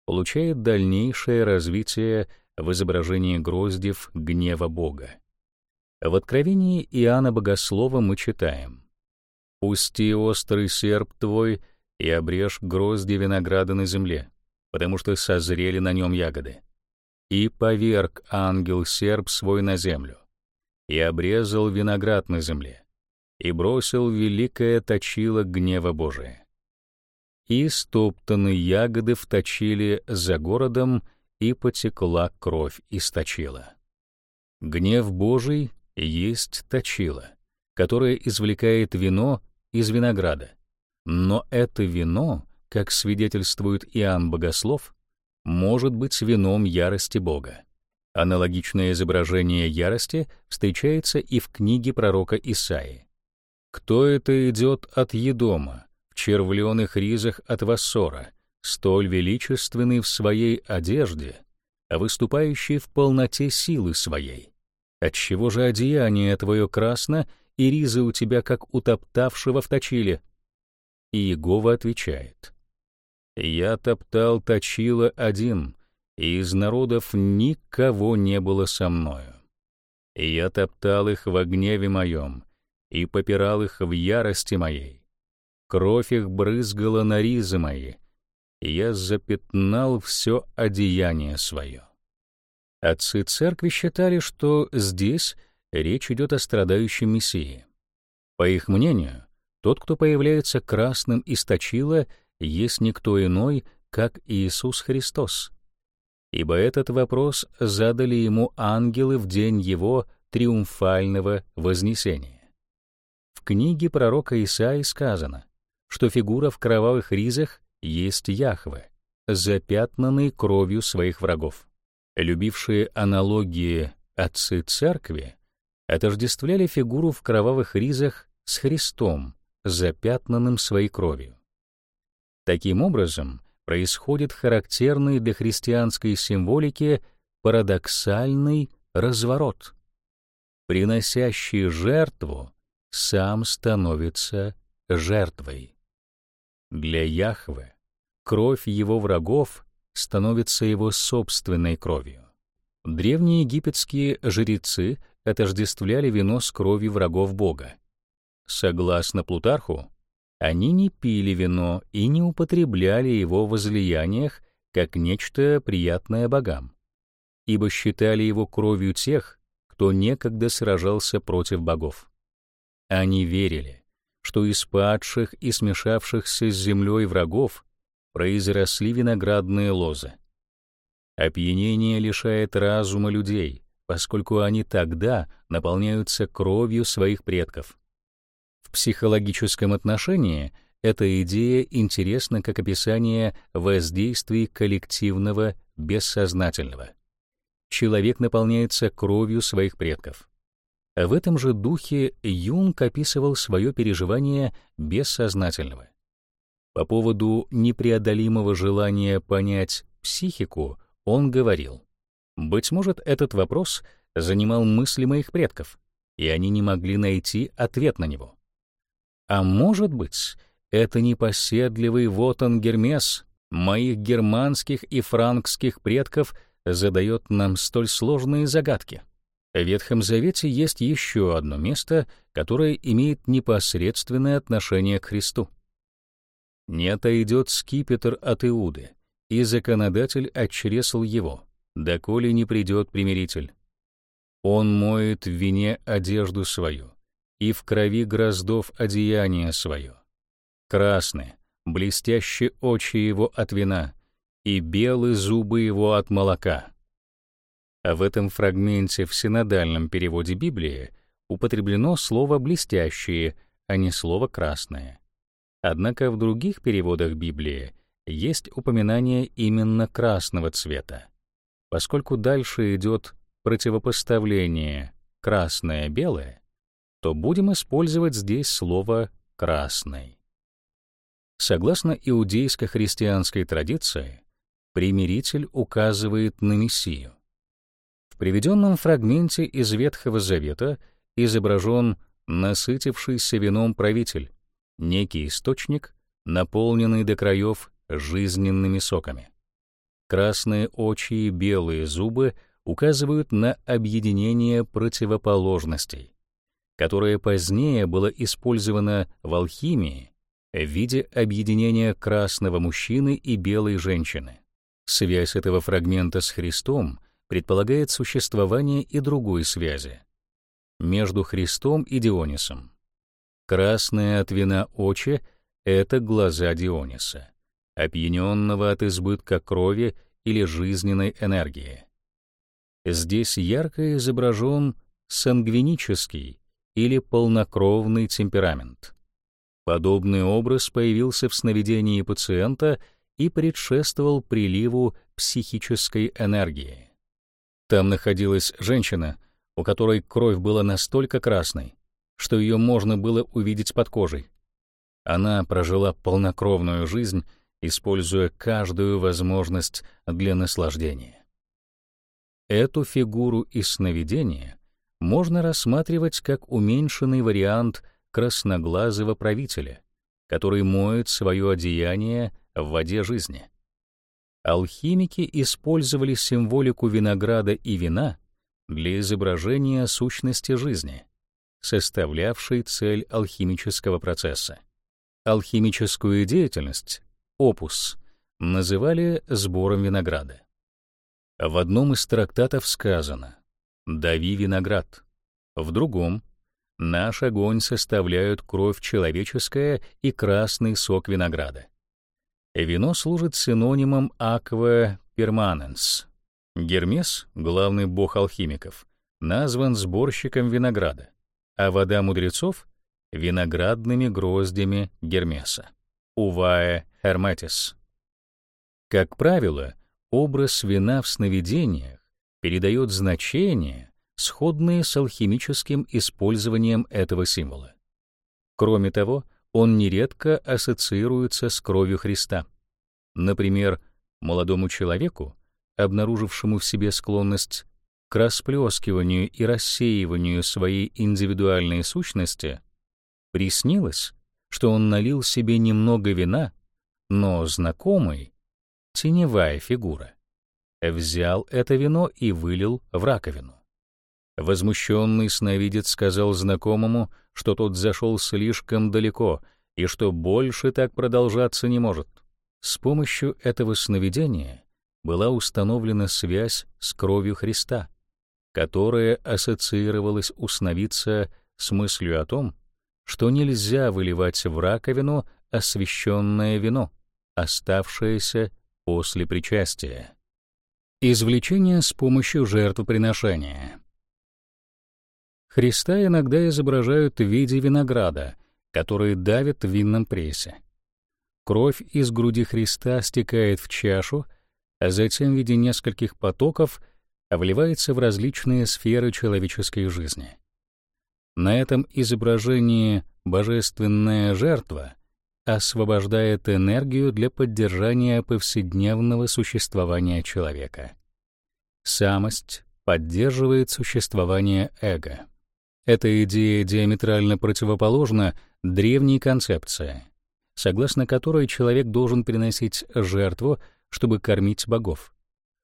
получает дальнейшее развитие в изображении гроздев гнева Бога. В Откровении Иоанна Богослова мы читаем Пусти острый серп твой и обрежь грозди винограда на земле, потому что созрели на нем ягоды. И поверг ангел серп свой на землю, и обрезал виноград на земле, и бросил великое точило гнева Божия. И стоптаны ягоды вточили за городом, и потекла кровь из точила. Гнев Божий есть точило, которое извлекает вино из винограда. Но это вино, как свидетельствует Иоанн Богослов, может быть вином ярости Бога. Аналогичное изображение ярости встречается и в книге пророка Исаии. «Кто это идет от Едома, в червленых ризах от Вассора, столь величественный в своей одежде, а выступающий в полноте силы своей? Отчего же одеяние твое красно и ризы у тебя, как утоптавшего в точиле. И Иегова отвечает, «Я топтал точило один, и из народов никого не было со мною. Я топтал их в гневе моем, и попирал их в ярости моей. Кровь их брызгала на ризы мои, я запятнал все одеяние свое». Отцы церкви считали, что здесь — речь идет о страдающем Мессии. По их мнению, тот, кто появляется красным из точила, есть никто иной, как Иисус Христос. Ибо этот вопрос задали ему ангелы в день его триумфального вознесения. В книге пророка Исаии сказано, что фигура в кровавых ризах есть Яхве, запятнанный кровью своих врагов. Любившие аналогии отцы церкви отождествляли фигуру в кровавых ризах с Христом, запятнанным своей кровью. Таким образом, происходит характерный для христианской символики парадоксальный разворот. Приносящий жертву сам становится жертвой. Для Яхве кровь его врагов становится его собственной кровью. Древние египетские жрецы отождествляли вино с кровью врагов Бога. Согласно Плутарху, они не пили вино и не употребляли его в возлияниях как нечто приятное богам, ибо считали его кровью тех, кто некогда сражался против богов. Они верили, что из падших и смешавшихся с землей врагов произросли виноградные лозы. Опьянение лишает разума людей, поскольку они тогда наполняются кровью своих предков. В психологическом отношении эта идея интересна как описание воздействий коллективного бессознательного. Человек наполняется кровью своих предков. В этом же духе Юнг описывал свое переживание бессознательного. По поводу непреодолимого желания понять психику он говорил, «Быть может, этот вопрос занимал мысли моих предков, и они не могли найти ответ на него. А может быть, это непоседливый Вотан Гермес моих германских и франкских предков задает нам столь сложные загадки. В Ветхом Завете есть еще одно место, которое имеет непосредственное отношение к Христу. «Не отойдет скипетр от Иуды, и законодатель отчресл его, доколе не придет примиритель. Он моет в вине одежду свою, и в крови гроздов одеяние свое. Красные, блестящие очи его от вина, и белые зубы его от молока. А в этом фрагменте в синодальном переводе Библии употреблено слово «блестящие», а не слово «красное». Однако в других переводах Библии есть упоминание именно красного цвета. Поскольку дальше идет противопоставление красное-белое, то будем использовать здесь слово «красный». Согласно иудейско-христианской традиции, примиритель указывает на Мессию. Приведенном фрагменте из Ветхого Завета изображен насытившийся вином правитель, некий источник, наполненный до краев жизненными соками. Красные очи и белые зубы указывают на объединение противоположностей, которое позднее было использовано в алхимии в виде объединения красного мужчины и белой женщины. Связь этого фрагмента с Христом предполагает существование и другой связи между Христом и Дионисом. Красные от вина очи — это глаза Диониса, опьяненного от избытка крови или жизненной энергии. Здесь ярко изображен сангвинический или полнокровный темперамент. Подобный образ появился в сновидении пациента и предшествовал приливу психической энергии. Там находилась женщина, у которой кровь была настолько красной, что ее можно было увидеть под кожей. Она прожила полнокровную жизнь, используя каждую возможность для наслаждения. Эту фигуру из сновидения можно рассматривать как уменьшенный вариант красноглазого правителя, который моет свое одеяние в воде жизни. Алхимики использовали символику винограда и вина для изображения сущности жизни, составлявшей цель алхимического процесса. Алхимическую деятельность, опус, называли сбором винограда. В одном из трактатов сказано «дави виноград», в другом Наш огонь составляют кровь человеческая и красный сок винограда. Вино служит синонимом aqua permanens. Гермес, главный бог алхимиков, назван сборщиком винограда, а вода мудрецов — виноградными гроздями Гермеса. Увая Hermetis. Как правило, образ вина в сновидениях передает значение, сходные с алхимическим использованием этого символа. Кроме того, он нередко ассоциируется с кровью Христа. Например, молодому человеку, обнаружившему в себе склонность к расплескиванию и рассеиванию своей индивидуальной сущности, приснилось, что он налил себе немного вина, но знакомый, теневая фигура, взял это вино и вылил в раковину. Возмущенный сновидец сказал знакомому, что тот зашел слишком далеко и что больше так продолжаться не может. С помощью этого сновидения была установлена связь с кровью Христа, которая ассоциировалась у сновидца с мыслью о том, что нельзя выливать в раковину освященное вино, оставшееся после причастия. Извлечение с помощью жертвоприношения. Христа иногда изображают в виде винограда, который давит в винном прессе. Кровь из груди Христа стекает в чашу, а затем в виде нескольких потоков вливается в различные сферы человеческой жизни. На этом изображении божественная жертва освобождает энергию для поддержания повседневного существования человека. Самость поддерживает существование эго. Эта идея диаметрально противоположна древней концепции, согласно которой человек должен приносить жертву, чтобы кормить богов.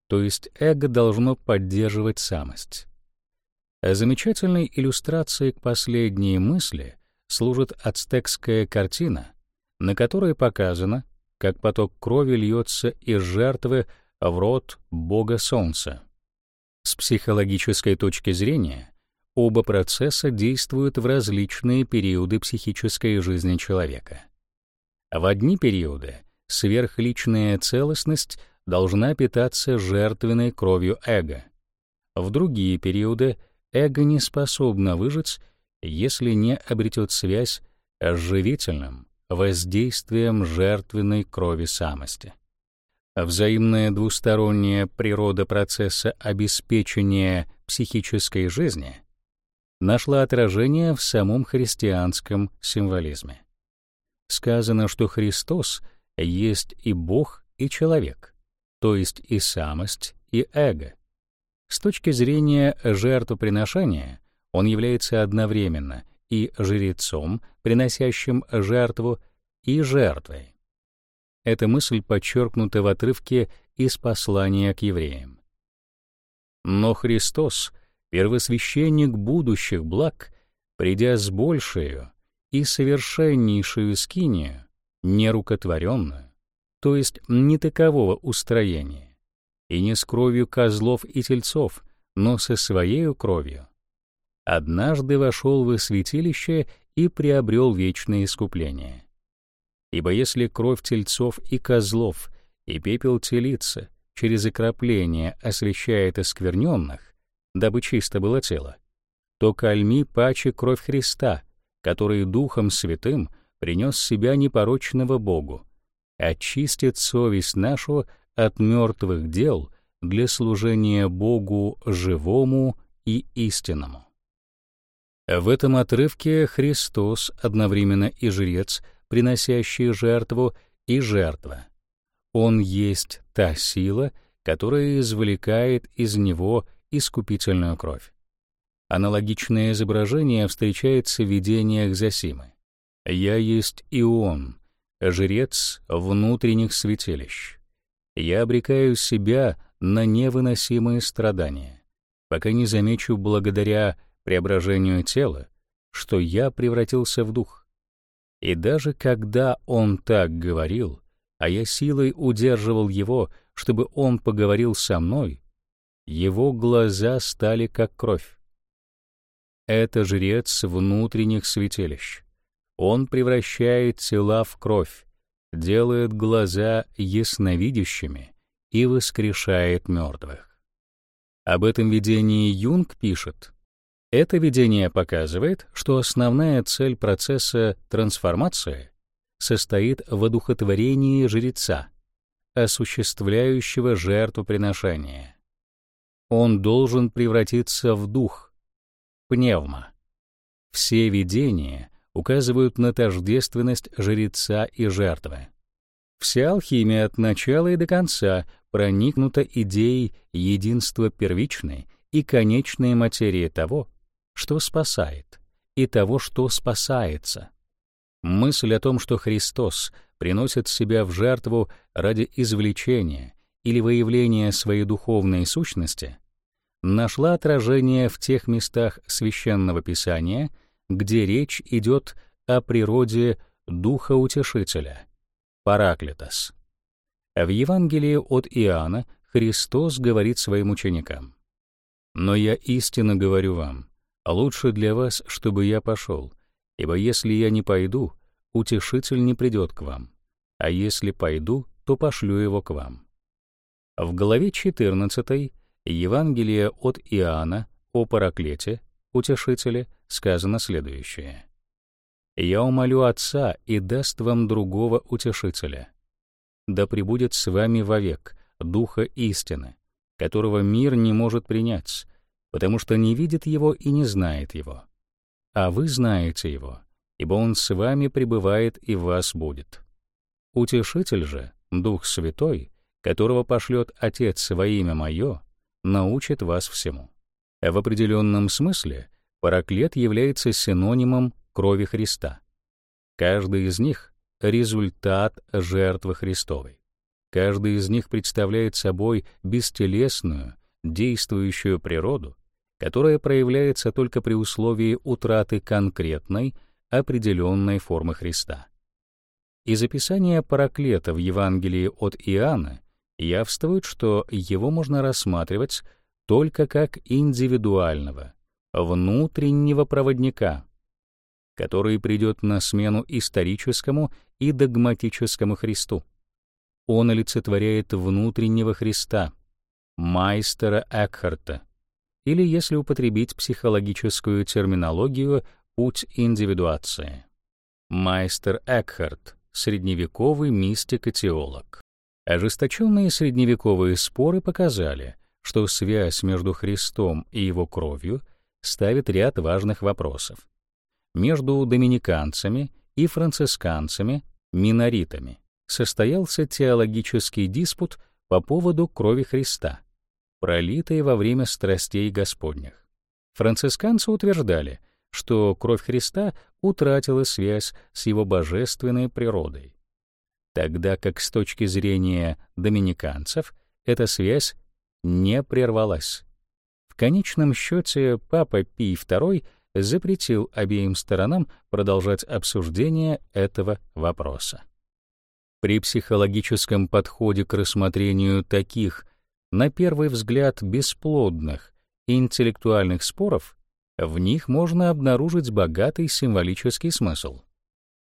То есть эго должно поддерживать самость. Замечательной иллюстрацией к последней мысли служит ацтекская картина, на которой показано, как поток крови льется из жертвы в рот бога солнца. С психологической точки зрения оба процесса действуют в различные периоды психической жизни человека. В одни периоды сверхличная целостность должна питаться жертвенной кровью эго. В другие периоды эго не способно выжить, если не обретет связь с живительным воздействием жертвенной крови самости. Взаимная двусторонняя природа процесса обеспечения психической жизни нашла отражение в самом христианском символизме. Сказано, что Христос есть и Бог, и человек, то есть и самость, и эго. С точки зрения жертвоприношения он является одновременно и жрецом, приносящим жертву, и жертвой. Эта мысль подчеркнута в отрывке из послания к евреям. Но Христос, первосвященник будущих благ, придя с большею и совершеннейшую скинию, нерукотворенную, то есть не такового устроения, и не с кровью козлов и тельцов, но со своею кровью, однажды вошел в святилище и приобрел вечное искупление. Ибо если кровь тельцов и козлов и пепел телицы через окропление освещает оскверненных, дабы чисто было тело, то кальми паче кровь Христа, который Духом Святым принес себя непорочного Богу, очистит совесть нашу от мертвых дел для служения Богу живому и истинному. В этом отрывке Христос одновременно и жрец приносящие жертву, и жертва. Он есть та сила, которая извлекает из него искупительную кровь. Аналогичное изображение встречается в видениях Зосимы. «Я есть и он, жрец внутренних святилищ. Я обрекаю себя на невыносимые страдания, пока не замечу благодаря преображению тела, что я превратился в дух. И даже когда он так говорил, а я силой удерживал его, чтобы он поговорил со мной, его глаза стали как кровь. Это жрец внутренних святилищ. Он превращает тела в кровь, делает глаза ясновидящими и воскрешает мертвых. Об этом видении Юнг пишет, это видение показывает, что основная цель процесса трансформации состоит в одухотворении жреца, осуществляющего жертвоприношение. Он должен превратиться в дух, пневма. Все видения указывают на тождественность жреца и жертвы. Вся алхимия от начала и до конца проникнута идеей единства первичной и конечной материи того, что спасает, и того, что спасается. Мысль о том, что Христос приносит себя в жертву ради извлечения или выявления своей духовной сущности, нашла отражение в тех местах священного писания, где речь идет о природе Духа Утешителя, Параклитос. В Евангелии от Иоанна Христос говорит своим ученикам: "Но я истинно говорю вам, Лучше для вас, чтобы я пошел, ибо если я не пойду, утешитель не придет к вам, а если пойду, то пошлю его к вам. В главе 14 Евангелия от Иоанна о Параклете, утешителе, сказано следующее. «Я умолю Отца и даст вам другого утешителя. Да пребудет с вами вовек Духа истины, которого мир не может принять, потому что не видит его и не знает его. А вы знаете его, ибо он с вами пребывает и в вас будет. Утешитель же, Дух Святой, которого пошлет Отец во имя Мое, научит вас всему. В определенном смысле параклет является синонимом крови Христа. Каждый из них — результат жертвы Христовой. Каждый из них представляет собой бестелесную, действующую природу, которая проявляется только при условии утраты конкретной, определенной формы Христа. Из описания параклета в Евангелии от Иоанна явствует, что его можно рассматривать только как индивидуального, внутреннего проводника, который придет на смену историческому и догматическому Христу. Он олицетворяет внутреннего Христа, майстера Экхарта, или, если употребить психологическую терминологию, путь индивидуации. Майстер Экхарт, средневековый мистик и теолог. Ожесточенные средневековые споры показали, что связь между Христом и его кровью ставит ряд важных вопросов. Между доминиканцами и францисканцами, миноритами, состоялся теологический диспут по поводу крови Христа, пролитой во время страстей Господних. Францисканцы утверждали, что кровь Христа утратила связь с его божественной природой тогда как с точки зрения доминиканцев эта связь не прервалась. В конечном счете Папа Пий II запретил обеим сторонам продолжать обсуждение этого вопроса. При психологическом подходе к рассмотрению таких, на первый взгляд, бесплодных интеллектуальных споров, в них можно обнаружить богатый символический смысл.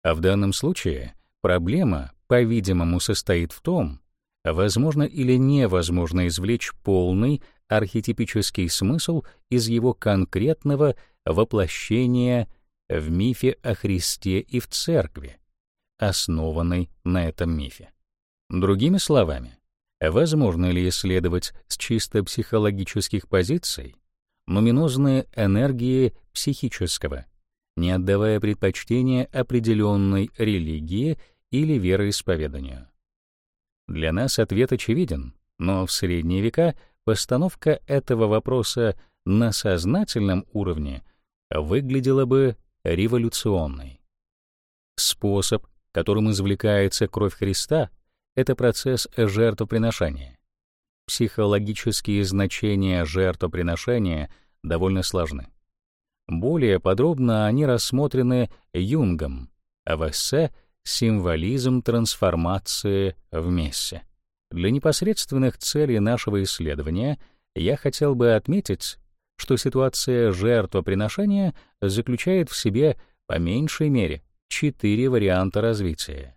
А в данном случае проблема по-видимому, состоит в том, возможно или невозможно извлечь полный архетипический смысл из его конкретного воплощения в мифе о Христе и в Церкви, основанной на этом мифе. Другими словами, возможно ли исследовать с чисто психологических позиций нуминозные энергии психического, не отдавая предпочтения определенной религии или вероисповеданию. Для нас ответ очевиден, но в средние века постановка этого вопроса на сознательном уровне выглядела бы революционной. Способ, которым извлекается кровь Христа, это процесс жертвоприношения. Психологические значения жертвоприношения довольно сложны. Более подробно они рассмотрены Юнгом, а в эссе символизм трансформации в мессе. Для непосредственных целей нашего исследования я хотел бы отметить, что ситуация жертвоприношения заключает в себе по меньшей мере четыре варианта развития,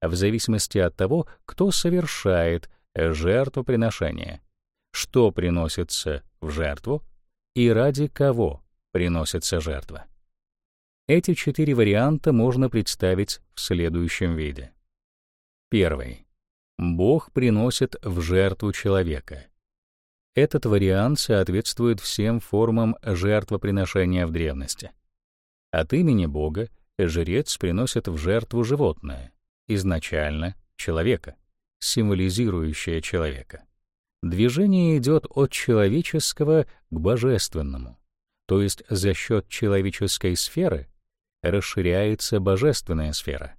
в зависимости от того, кто совершает жертвоприношение, что приносится в жертву и ради кого приносится жертва. Эти четыре варианта можно представить в следующем виде. Первый. Бог приносит в жертву человека. Этот вариант соответствует всем формам жертвоприношения в древности. От имени Бога жрец приносит в жертву животное, изначально человека, символизирующее человека. Движение идет от человеческого к божественному, то есть за счет человеческой сферы расширяется божественная сфера.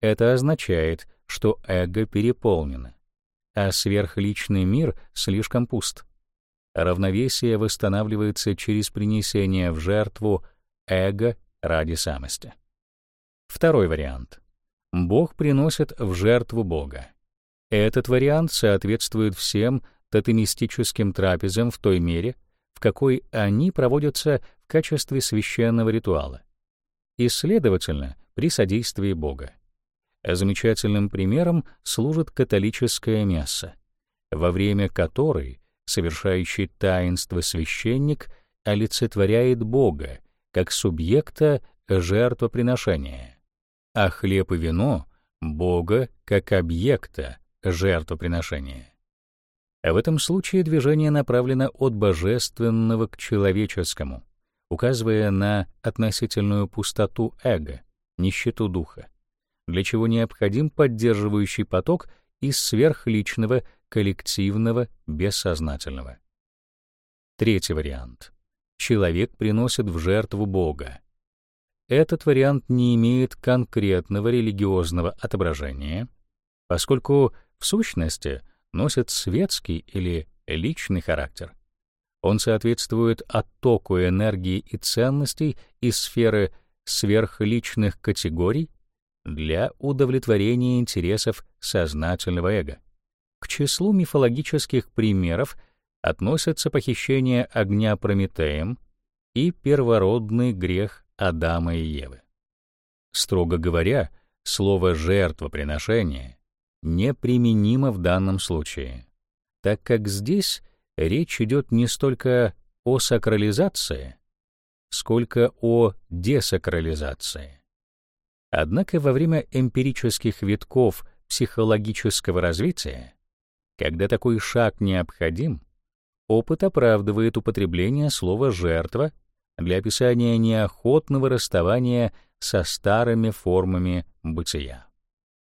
Это означает, что эго переполнено, а сверхличный мир слишком пуст. Равновесие восстанавливается через принесение в жертву эго ради самости. Второй вариант. Бог приносит в жертву Бога. Этот вариант соответствует всем тотемистическим трапезам в той мере, в какой они проводятся в качестве священного ритуала и, следовательно, при содействии Бога. Замечательным примером служит католическое мясо. во время которой совершающий таинство священник олицетворяет Бога как субъекта жертвоприношения, а хлеб и вино — Бога как объекта жертвоприношения. В этом случае движение направлено от божественного к человеческому, указывая на относительную пустоту эго, нищету духа, для чего необходим поддерживающий поток из сверхличного, коллективного, бессознательного. Третий вариант. Человек приносит в жертву Бога. Этот вариант не имеет конкретного религиозного отображения, поскольку в сущности носит светский или личный характер. Он соответствует оттоку энергии и ценностей из сферы сверхличных категорий для удовлетворения интересов сознательного эго. К числу мифологических примеров относятся похищение огня Прометеем и первородный грех Адама и Евы. Строго говоря, слово «жертвоприношение» неприменимо в данном случае, так как здесь речь идет не столько о сакрализации, сколько о десакрализации. Однако во время эмпирических витков психологического развития, когда такой шаг необходим, опыт оправдывает употребление слова «жертва» для описания неохотного расставания со старыми формами бытия.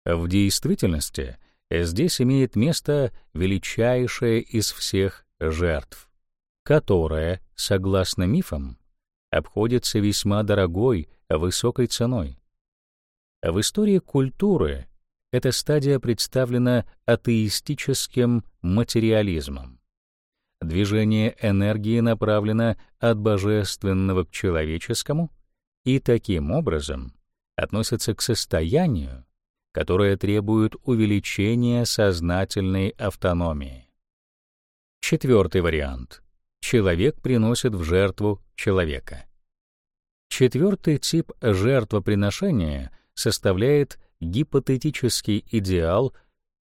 В действительности здесь имеет место величайшая из всех жертв, которая, согласно мифам, обходится весьма дорогой, высокой ценой. В истории культуры эта стадия представлена атеистическим материализмом. Движение энергии направлено от божественного к человеческому и таким образом относится к состоянию, которое требует увеличения сознательной автономии. Четвертый вариант. Человек приносит в жертву человека. Четвертый тип жертвоприношения составляет гипотетический идеал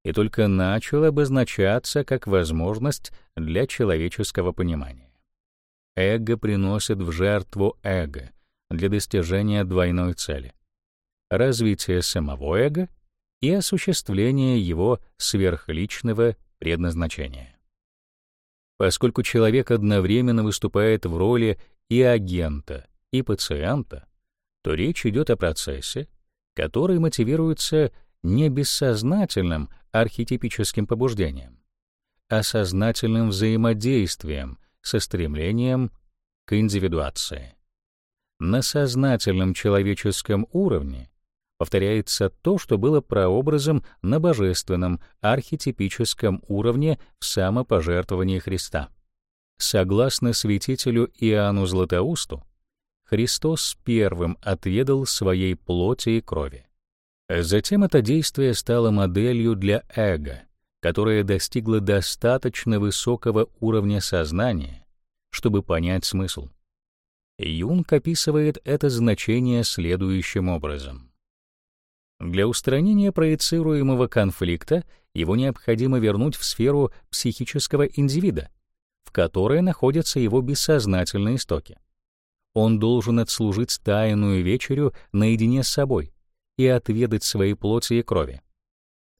и только начал обозначаться как возможность для человеческого понимания. Эго приносит в жертву эго для достижения двойной цели — развития самого эго и осуществления его сверхличного предназначения. Поскольку человек одновременно выступает в роли и агента, и пациента, то речь идет о процессе, который мотивируется не бессознательным архетипическим побуждением, а сознательным взаимодействием со стремлением к индивидуации. На сознательном человеческом уровне повторяется то, что было прообразом на божественном архетипическом уровне в самопожертвовании Христа. Согласно святителю Иоанну Златоусту, Христос первым отведал своей плоти и крови. Затем это действие стало моделью для эго, которое достигло достаточно высокого уровня сознания, чтобы понять смысл. Юнг описывает это значение следующим образом. Для устранения проецируемого конфликта его необходимо вернуть в сферу психического индивида, в которой находятся его бессознательные истоки. Он должен отслужить тайную вечерю наедине с собой и отведать своей плоти и крови.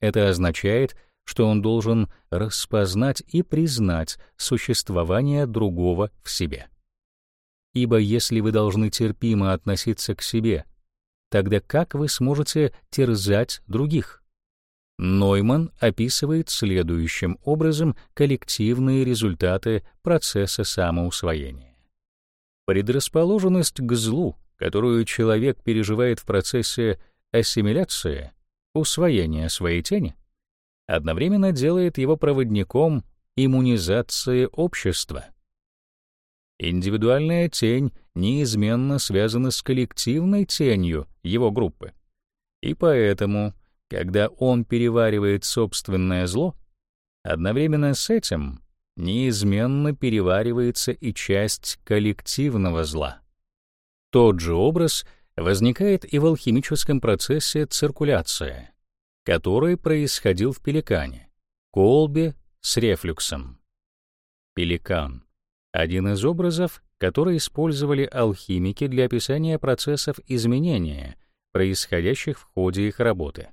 Это означает, что он должен распознать и признать существование другого в себе. Ибо если вы должны терпимо относиться к себе, тогда как вы сможете терзать других? Нойман описывает следующим образом коллективные результаты процесса самоусвоения. Предрасположенность к злу, которую человек переживает в процессе ассимиляции, усвоения своей тени, одновременно делает его проводником иммунизации общества. Индивидуальная тень неизменно связана с коллективной тенью его группы. И поэтому, когда он переваривает собственное зло, одновременно с этим неизменно переваривается и часть коллективного зла. Тот же образ возникает и в алхимическом процессе циркуляции, который происходил в пеликане, колбе с рефлюксом. Пеликан — один из образов, которые использовали алхимики для описания процессов изменения, происходящих в ходе их работы.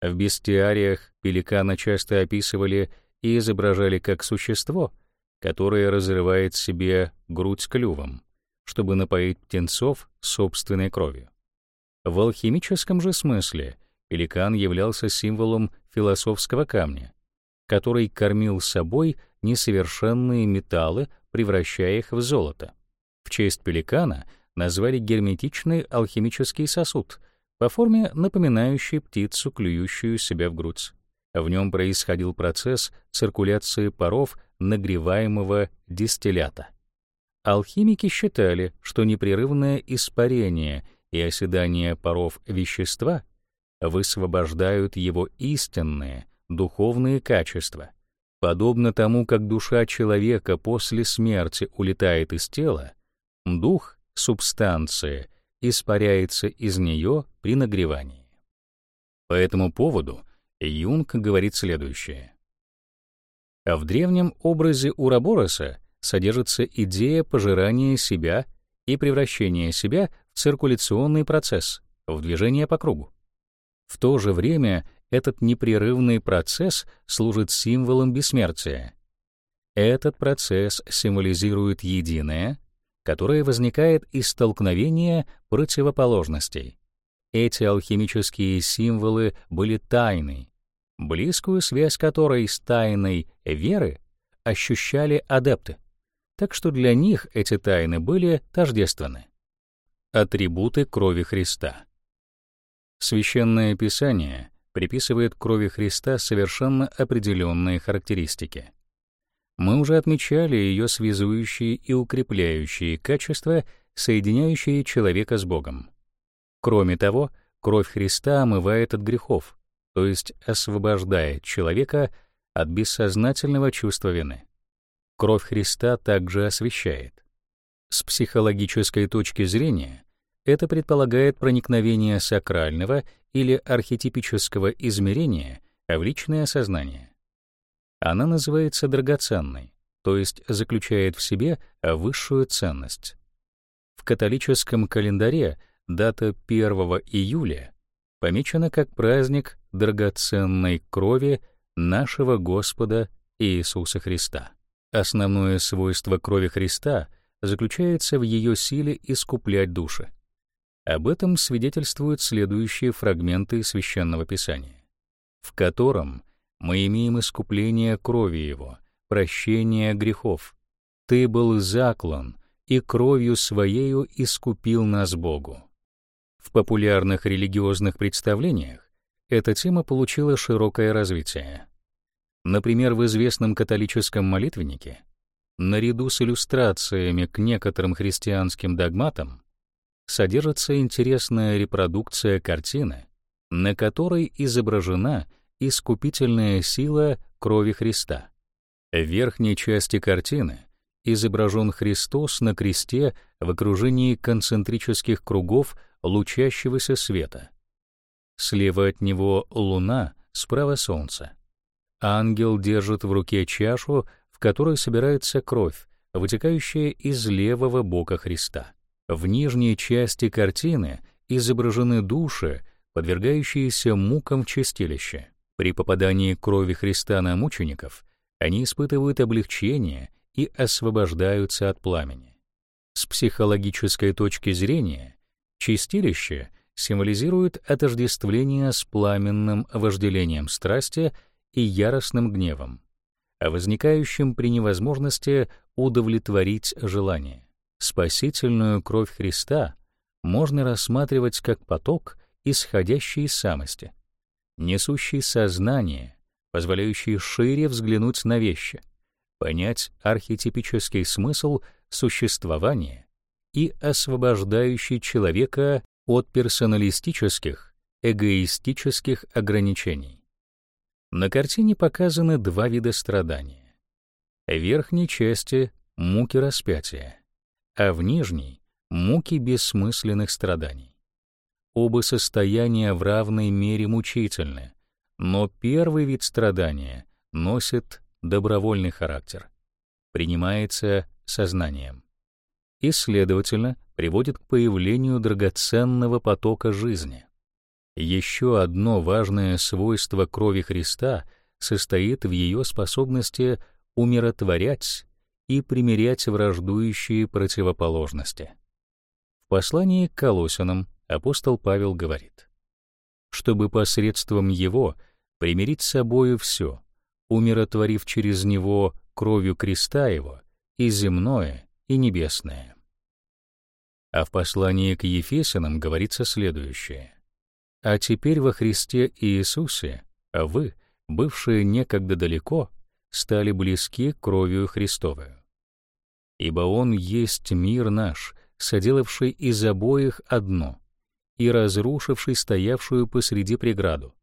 В бестиариях пеликана часто описывали и изображали как существо, которое разрывает себе грудь клювом, чтобы напоить птенцов собственной кровью. В алхимическом же смысле пеликан являлся символом философского камня, который кормил собой несовершенные металлы, превращая их в золото. В честь пеликана назвали герметичный алхимический сосуд, по форме напоминающий птицу, клюющую себя в грудь. В нем происходил процесс циркуляции паров нагреваемого дистиллята. Алхимики считали, что непрерывное испарение и оседание паров вещества высвобождают его истинные духовные качества. Подобно тому, как душа человека после смерти улетает из тела, дух, субстанция, испаряется из нее при нагревании. По этому поводу Юнг говорит следующее. В древнем образе Урабороса содержится идея пожирания себя и превращения себя в циркуляционный процесс, в движение по кругу. В то же время этот непрерывный процесс служит символом бессмертия. Этот процесс символизирует единое, которое возникает из столкновения противоположностей. Эти алхимические символы были тайны, близкую связь которой с тайной веры ощущали адепты, так что для них эти тайны были тождественны. Атрибуты крови Христа. Священное Писание приписывает крови Христа совершенно определенные характеристики. Мы уже отмечали ее связующие и укрепляющие качества, соединяющие человека с Богом. Кроме того, кровь Христа омывает от грехов, то есть освобождает человека от бессознательного чувства вины. Кровь Христа также освящает. С психологической точки зрения это предполагает проникновение сакрального или архетипического измерения в личное сознание. Она называется драгоценной, то есть заключает в себе высшую ценность. В католическом календаре дата 1 июля помечена как праздник драгоценной крови нашего Господа Иисуса Христа. Основное свойство крови Христа заключается в ее силе искуплять души. Об этом свидетельствуют следующие фрагменты священного писания, в котором мы имеем искупление крови его, прощение грехов. Ты был заклан, и кровью своею искупил нас Богу. В популярных религиозных представлениях эта тема получила широкое развитие. Например, в известном католическом молитвеннике, наряду с иллюстрациями к некоторым христианским догматам, содержится интересная репродукция картины, на которой изображена искупительная сила крови Христа. В верхней части картины изображен Христос на кресте в окружении концентрических кругов лучащегося света. Слева от него луна, справа солнце. Ангел держит в руке чашу, в которой собирается кровь, вытекающая из левого бока Христа. В нижней части картины изображены души, подвергающиеся мукам в чистилище. При попадании крови Христа на мучеников они испытывают облегчение и освобождаются от пламени. С психологической точки зрения чистилище символизирует отождествление с пламенным вожделением страсти и яростным гневом, возникающим при невозможности удовлетворить желание. Спасительную кровь Христа можно рассматривать как поток, исходящий из самости, несущий сознание, позволяющий шире взглянуть на вещи, понять архетипический смысл существования и освобождающий человека от персоналистических, эгоистических ограничений. На картине показаны два вида страдания. В верхней части — муки распятия, а в нижней — муки бессмысленных страданий. Оба состояния в равной мере мучительны, но первый вид страдания носит добровольный характер, принимается сознанием и, следовательно, приводит к появлению драгоценного потока жизни. Еще одно важное свойство крови Христа состоит в ее способности умиротворять и примирять враждующие противоположности. В послании к Колоссянам апостол Павел говорит, «Чтобы посредством его примирить с собою все, умиротворив через него кровью креста его и земное, и небесное». А в послании к Ефесянам говорится следующее. «А теперь во Христе Иисусе, вы, бывшие некогда далеко, стали близки кровью Христовою ибо Он есть мир наш, соделавший из обоих одно и разрушивший стоявшую посреди преграду,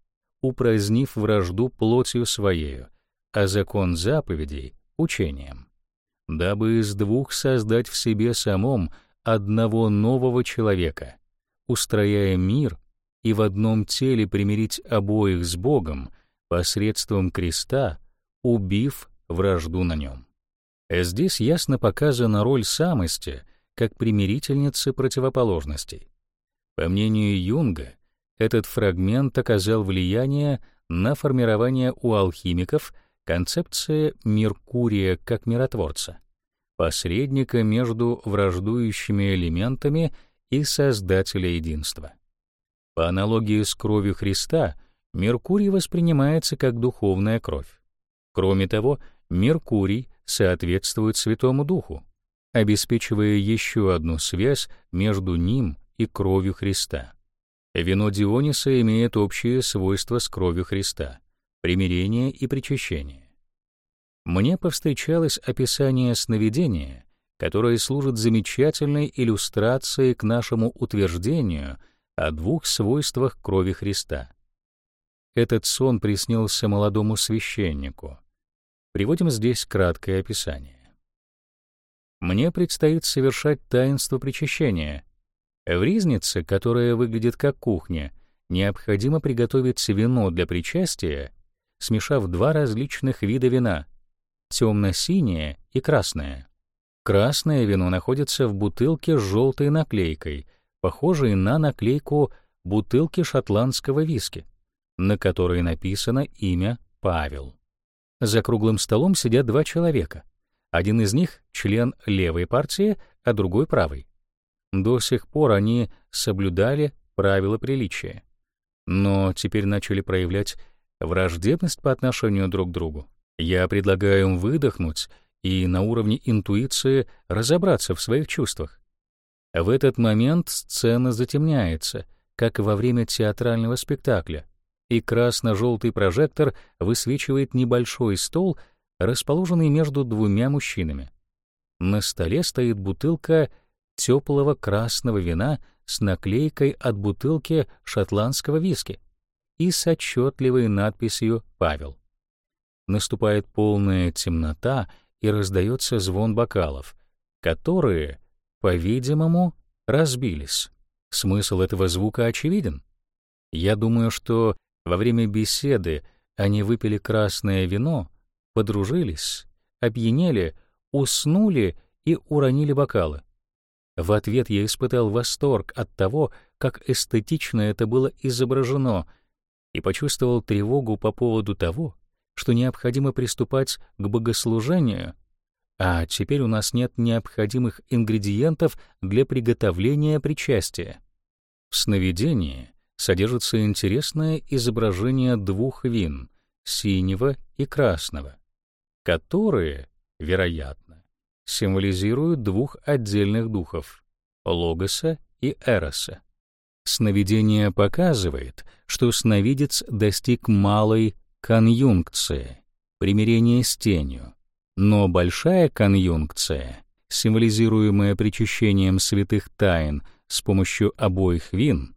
упразднив вражду плотью Своею, а закон заповедей — учением, дабы из двух создать в себе самом одного нового человека, устрояя мир и в одном теле примирить обоих с Богом посредством креста, убив вражду на нем. Здесь ясно показана роль самости как примирительницы противоположностей. По мнению Юнга, этот фрагмент оказал влияние на формирование у алхимиков концепции Меркурия как миротворца, посредника между враждующими элементами и создателя единства. По аналогии с кровью Христа, Меркурий воспринимается как духовная кровь. Кроме того, Меркурий соответствует Святому Духу, обеспечивая еще одну связь между ним и кровью Христа. Вино Диониса имеет общие свойства с кровью Христа — примирение и причащение. Мне повстречалось описание сновидения, которое служит замечательной иллюстрацией к нашему утверждению о двух свойствах крови Христа. Этот сон приснился молодому священнику — Приводим здесь краткое описание. Мне предстоит совершать таинство причащения. В ризнице, которая выглядит как кухня, необходимо приготовить вино для причастия, смешав два различных вида вина — темно-синее и красное. Красное вино находится в бутылке с желтой наклейкой, похожей на наклейку бутылки шотландского виски, на которой написано имя Павел. За круглым столом сидят два человека. Один из них — член левой партии, а другой — правой. До сих пор они соблюдали правила приличия, но теперь начали проявлять враждебность по отношению друг к другу. Я предлагаю им выдохнуть и на уровне интуиции разобраться в своих чувствах. В этот момент сцена затемняется, как во время театрального спектакля — и красно-желтый прожектор высвечивает небольшой стол, расположенный между двумя мужчинами. На столе стоит бутылка теплого красного вина с наклейкой от бутылки шотландского виски и с отчетливой надписью «Павел». Наступает полная темнота и раздается звон бокалов, которые, по-видимому, разбились. Смысл этого звука очевиден. Я думаю, что во время беседы они выпили красное вино, подружились, опьянели, уснули и уронили бокалы. В ответ я испытал восторг от того, как эстетично это было изображено, и почувствовал тревогу по поводу того, что необходимо приступать к богослужению, а теперь у нас нет необходимых ингредиентов для приготовления причастия. В сновидении содержится интересное изображение двух вин — синего и красного, которые, вероятно, символизируют двух отдельных духов — Логоса и Эроса. Сновидение показывает, что сновидец достиг малой конъюнкции, примирения с тенью, но большая конъюнкция, символизируемая причащением святых тайн с помощью обоих вин —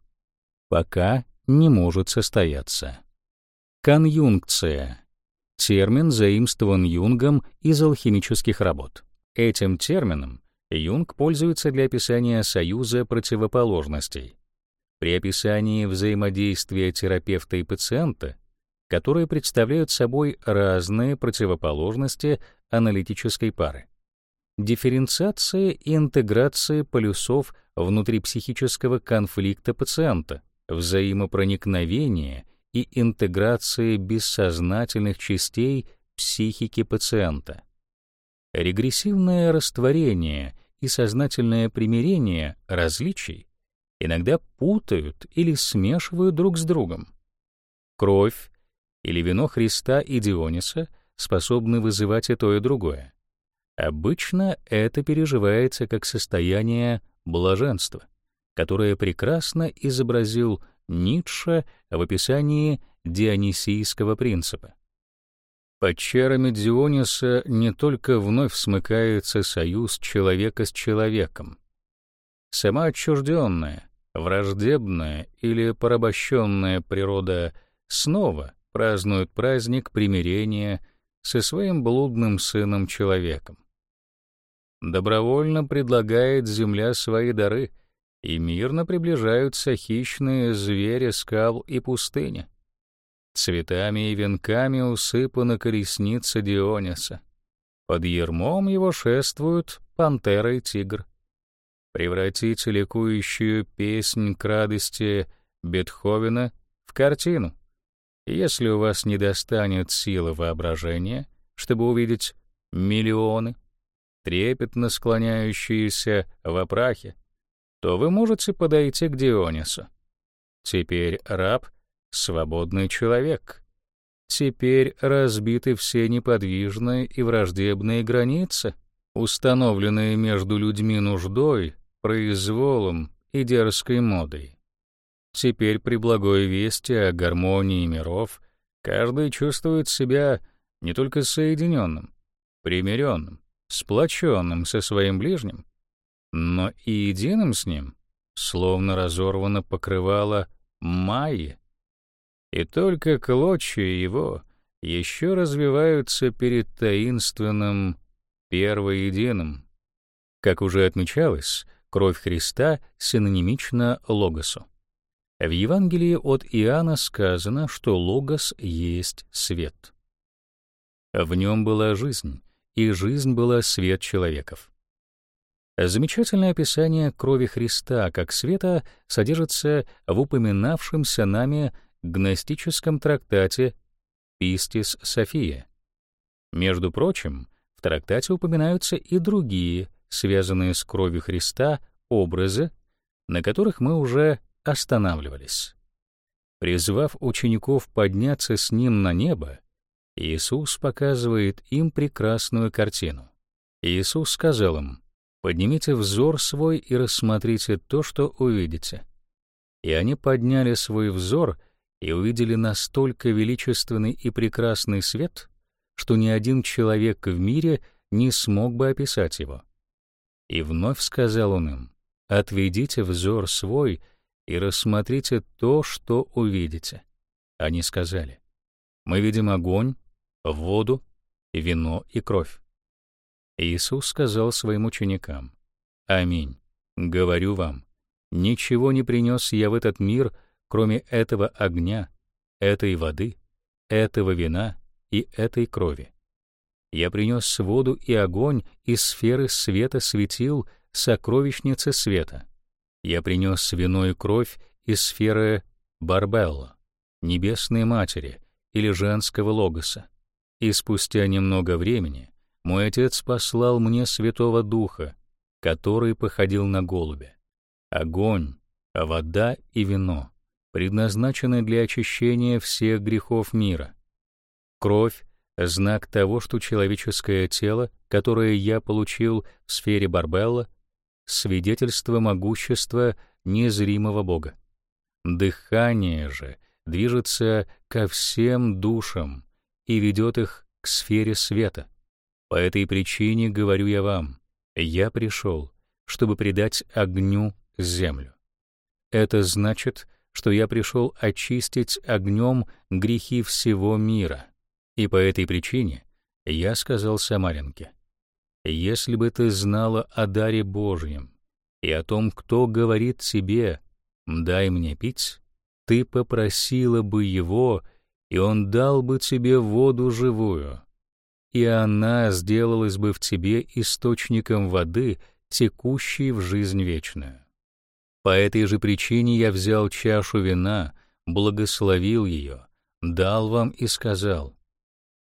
пока не может состояться. Конъюнкция — термин, заимствован Юнгом из алхимических работ. Этим термином Юнг пользуется для описания союза противоположностей. При описании взаимодействия терапевта и пациента которые представляют собой разные противоположности аналитической пары. Дифференциация и интеграция полюсов внутри психического конфликта пациента, взаимопроникновение и интеграция бессознательных частей психики пациента. Регрессивное растворение и сознательное примирение различий иногда путают или смешивают друг с другом. Кровь или вино Христа и Диониса способны вызывать и то, и другое. Обычно это переживается как состояние блаженства, которое прекрасно изобразил Ницше в описании дионисийского принципа. Под чарами Диониса не только вновь смыкается союз человека с человеком. Сама отчужденная, враждебная или порабощенная природа снова празднует праздник примирения со своим блудным сыном-человеком. Добровольно предлагает земля свои дары, и мирно приближаются хищные звери скал и пустыни. Цветами и венками усыпана колесница Диониса. Под ермом его шествуют пантера и тигр. Превратите ликующую песнь к радости Бетховена в картину. Если у вас не достанет силы воображения, чтобы увидеть миллионы, трепетно склоняющиеся в опрахе, то вы можете подойти к Дионису. Теперь раб — свободный человек. Теперь разбиты все неподвижные и враждебные границы, установленные между людьми нуждой, произволом и дерзкой модой. Теперь при благой вести о гармонии миров каждый чувствует себя не только соединенным, примиренным, сплоченным со своим ближним, но и единым с ним, словно разорвано покрывало майи, и только клочья его еще развиваются перед таинственным первоединым. Как уже отмечалось, кровь Христа синонимична логосу. В Евангелии от Иоанна сказано, что логос есть свет. В нем была жизнь, и жизнь была свет человеков. Замечательное описание крови Христа как света содержится в упоминавшемся нами гностическом трактате «Пистис София». Между прочим, в трактате упоминаются и другие, связанные с кровью Христа, образы, на которых мы уже останавливались. Призвав учеников подняться с ним на небо, Иисус показывает им прекрасную картину. Иисус сказал им, «Поднимите взор свой и рассмотрите то, что увидите». И они подняли свой взор — и увидели настолько величественный и прекрасный свет, что ни один человек в мире не смог бы описать его. И вновь сказал он им, «Отведите взор свой и рассмотрите то, что увидите». Они сказали, «Мы видим огонь, воду, вино и кровь». Иисус сказал своим ученикам, «Аминь, говорю вам, ничего не принес я в этот мир, — кроме этого огня, этой воды, этого вина и этой крови. Я принес воду и огонь из сферы света светил сокровищницы света. Я принес вино и кровь из сферы Барбелла, небесной матери или женского логоса. И спустя немного времени мой отец послал мне Святого Духа, который походил на голубя. Огонь, вода и вино предназначены для очищения всех грехов мира. Кровь — знак того, что человеческое тело, которое я получил в сфере Барбелла, свидетельство могущества незримого Бога. Дыхание же движется ко всем душам и ведет их к сфере света. По этой причине говорю я вам, я пришел, чтобы придать огню землю. Это значит, что я пришел очистить огнем грехи всего мира. И по этой причине я сказал Самаренке, «Если бы ты знала о даре Божьем и о том, кто говорит тебе, дай мне пить, ты попросила бы его, и Он дал бы тебе воду живую, и она сделалась бы в тебе источником воды, текущей в жизнь вечную. По этой же причине я взял чашу вина, благословил ее, дал вам и сказал,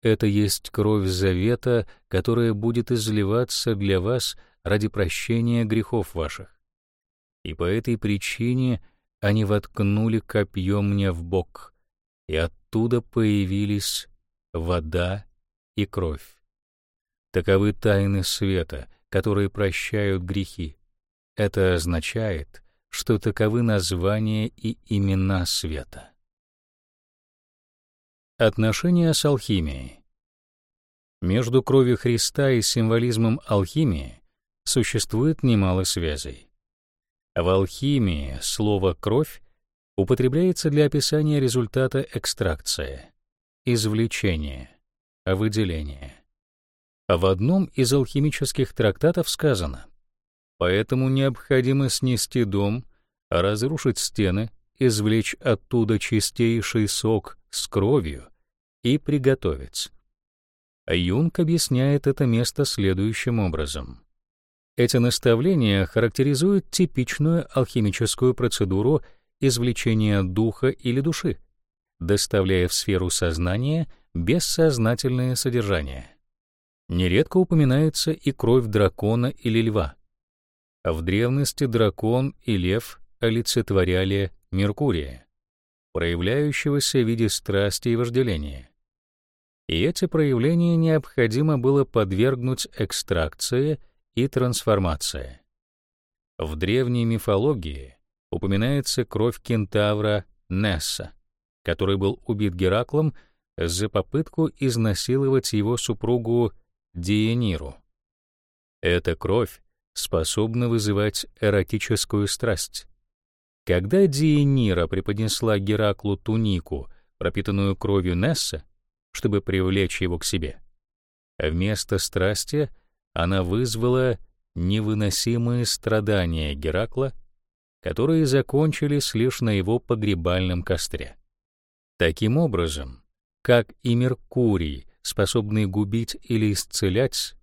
«Это есть кровь завета, которая будет изливаться для вас ради прощения грехов ваших». И по этой причине они воткнули копье мне в бок, и оттуда появились вода и кровь. Таковы тайны света, которые прощают грехи. Это означает, что таковы названия и имена света. Отношения с алхимией. Между кровью Христа и символизмом алхимии существует немало связей. В алхимии слово «кровь» употребляется для описания результата экстракции, извлечения, выделения. В одном из алхимических трактатов сказано «Поэтому необходимо снести дом, разрушить стены, извлечь оттуда чистейший сок с кровью и приготовить». Юнг объясняет это место следующим образом. Эти наставления характеризуют типичную алхимическую процедуру извлечения духа или души, доставляя в сферу сознания бессознательное содержание. Нередко упоминается и кровь дракона или льва. В древности дракон и лев олицетворяли Меркурия, проявляющегося в виде страсти и вожделения. И эти проявления необходимо было подвергнуть экстракции и трансформации. В древней мифологии упоминается кровь кентавра Несса, который был убит Гераклом за попытку изнасиловать его супругу Диениру. Эта кровь способна вызывать эротическую страсть. Когда Диенира преподнесла Гераклу тунику, пропитанную кровью Несса, чтобы привлечь его к себе, вместо страсти она вызвала невыносимые страдания Геракла, которые закончились лишь на его погребальном костре. Таким образом, как и Меркурий, способный губить или исцелять,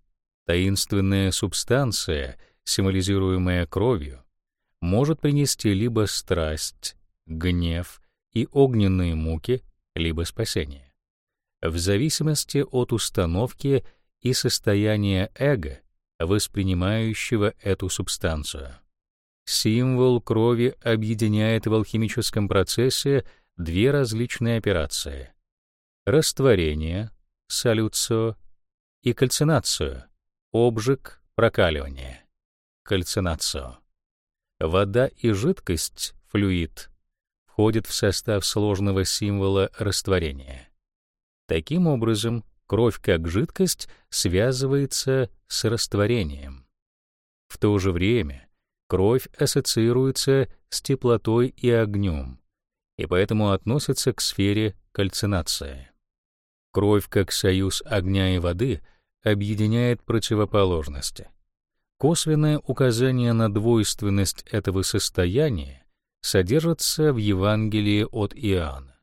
таинственная субстанция, символизируемая кровью, может принести либо страсть, гнев и огненные муки, либо спасение. В зависимости от установки и состояния эго, воспринимающего эту субстанцию. Символ крови объединяет в алхимическом процессе две различные операции — растворение, салюцио, и кальцинацию, обжиг, прокаливание, кальцинацио. Вода и жидкость, флюид, входят в состав сложного символа растворения. Таким образом, кровь как жидкость связывается с растворением. В то же время кровь ассоциируется с теплотой и огнем, и поэтому относится к сфере кальцинации. Кровь как союз огня и воды объединяет противоположности. Косвенное указание на двойственность этого состояния содержится в Евангелии от Иоанна.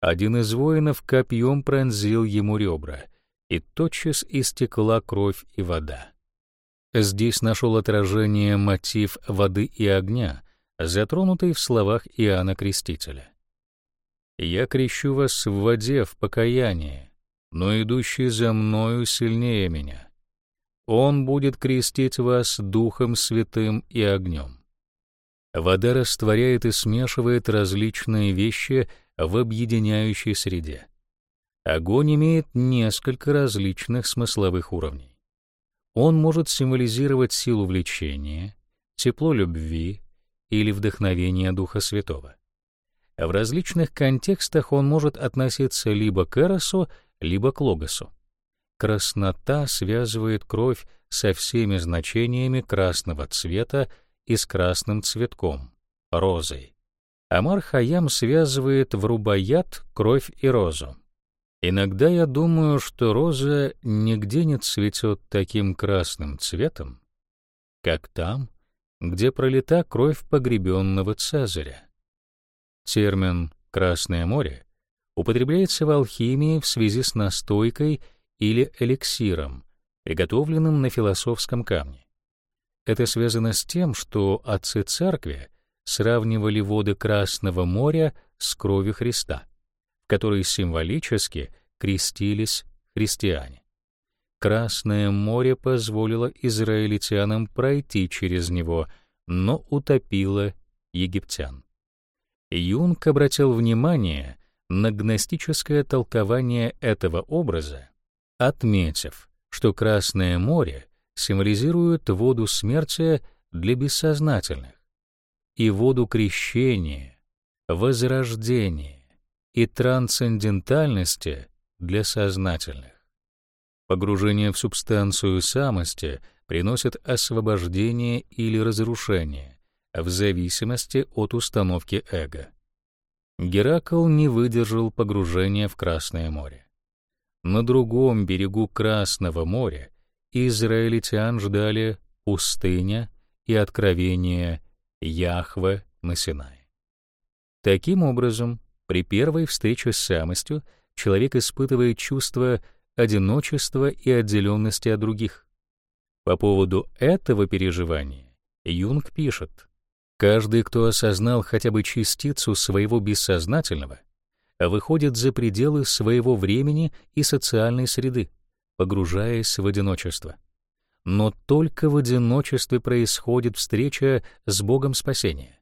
Один из воинов копьем пронзил ему ребра, и тотчас истекла кровь и вода. Здесь нашел отражение мотив воды и огня, затронутый в словах Иоанна Крестителя. «Я крещу вас в воде в покаянии, но идущий за мною сильнее меня. Он будет крестить вас Духом Святым и огнем». Вода растворяет и смешивает различные вещи в объединяющей среде. Огонь имеет несколько различных смысловых уровней. Он может символизировать силу влечения, тепло любви или вдохновение Духа Святого. В различных контекстах он может относиться либо к эросу, либо к логосу. Краснота связывает кровь со всеми значениями красного цвета и с красным цветком — розой. Амар Хаям связывает в рубаят кровь и розу. Иногда я думаю, что роза нигде не цветет таким красным цветом, как там, где пролита кровь погребенного Цезаря. Термин «Красное море» употребляется в алхимии в связи с настойкой или эликсиром, приготовленным на философском камне. Это связано с тем, что отцы церкви сравнивали воды Красного моря с кровью Христа, в которой символически крестились христиане. Красное море позволило израильтянам пройти через него, но утопило египтян. Юнг обратил внимание на гностическое толкование этого образа, отметив, что Красное море символизирует воду смерти для бессознательных и воду крещения, возрождения и трансцендентальности для сознательных. Погружение в субстанцию самости приносит освобождение или разрушение в зависимости от установки эго. Геракл не выдержал погружения в Красное море. На другом берегу Красного моря израильтян ждали пустыня и откровение Яхве на Синае. Таким образом, при первой встрече с самостью человек испытывает чувство одиночества и отделенности от других. По поводу этого переживания Юнг пишет, «Каждый, кто осознал хотя бы частицу своего бессознательного, выходит за пределы своего времени и социальной среды, погружаясь в одиночество. Но только в одиночестве происходит встреча с Богом спасения,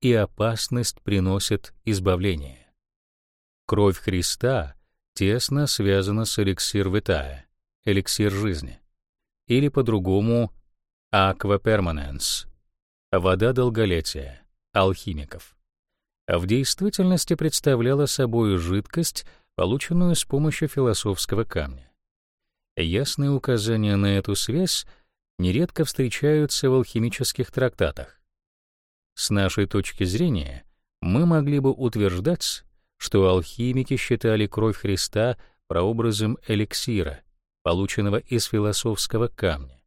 и опасность приносит избавление. Кровь Христа тесно связана с эликсир витая, эликсир жизни, или по-другому aqua permanens, вода долголетия, алхимиков в действительности представляла собой жидкость, полученную с помощью философского камня. Ясные указания на эту связь нередко встречаются в алхимических трактатах. С нашей точки зрения, мы могли бы утверждать, что алхимики считали кровь Христа прообразом эликсира, полученного из философского камня,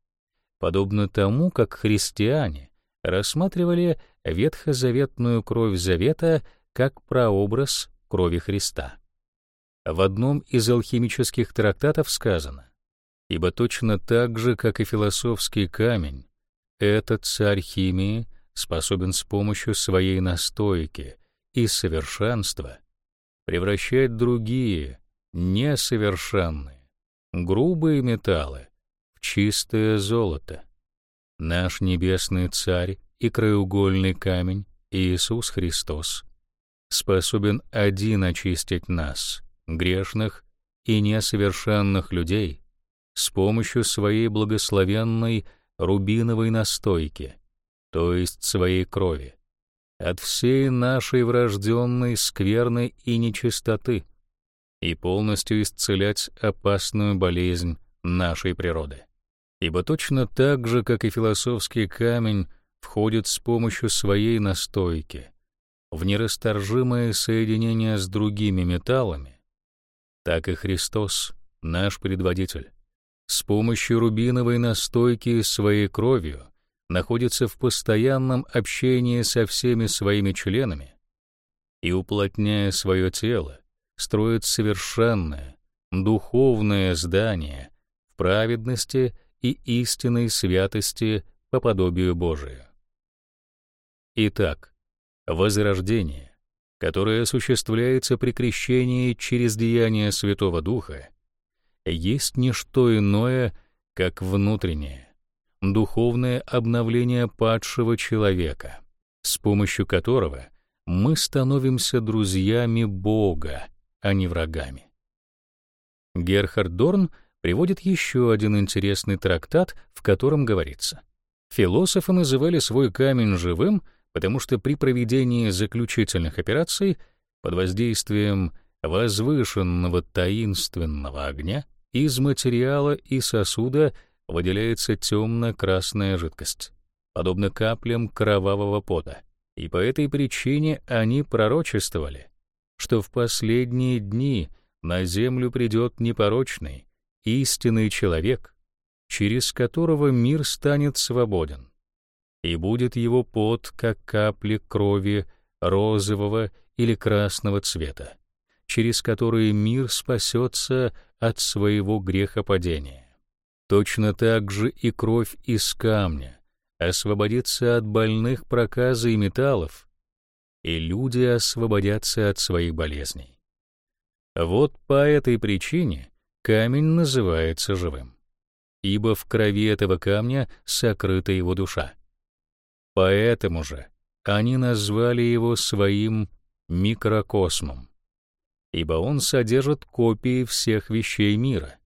подобно тому, как христиане рассматривали ветхозаветную кровь завета как прообраз крови Христа. В одном из алхимических трактатов сказано, «Ибо точно так же, как и философский камень, этот царь химии способен с помощью своей настойки и совершенства превращать другие, несовершенные, грубые металлы в чистое золото. Наш небесный царь и краеугольный камень Иисус Христос способен один очистить нас, грешных и несовершенных людей, с помощью своей благословенной рубиновой настойки, то есть своей крови, от всей нашей врожденной скверной и нечистоты и полностью исцелять опасную болезнь нашей природы. Ибо точно так же, как и философский камень входит с помощью своей настойки в нерасторжимое соединение с другими металлами, так и Христос, наш предводитель, с помощью рубиновой настойки своей кровью находится в постоянном общении со всеми своими членами и, уплотняя свое тело, строит совершенное, духовное здание в праведности и истинной святости по подобию Божию. Итак, возрождение, которое осуществляется при крещении через деяние Святого Духа, есть не что иное, как внутреннее, духовное обновление падшего человека, с помощью которого мы становимся друзьями Бога, а не врагами. Герхард Дорн — приводит еще один интересный трактат, в котором говорится. Философы называли свой камень живым, потому что при проведении заключительных операций под воздействием возвышенного таинственного огня из материала и сосуда выделяется темно-красная жидкость, подобно каплям кровавого пота. И по этой причине они пророчествовали, что в последние дни на землю придет непорочный, истинный человек, через которого мир станет свободен, и будет его пот, как капли крови розового или красного цвета, через которые мир спасется от своего грехопадения. Точно так же и кровь из камня освободится от больных проказа и металлов, и люди освободятся от своих болезней. Вот по этой причине камень называется живым, ибо в крови этого камня сокрыта его душа. Поэтому же они назвали его своим микрокосмом, ибо он содержит копии всех вещей мира.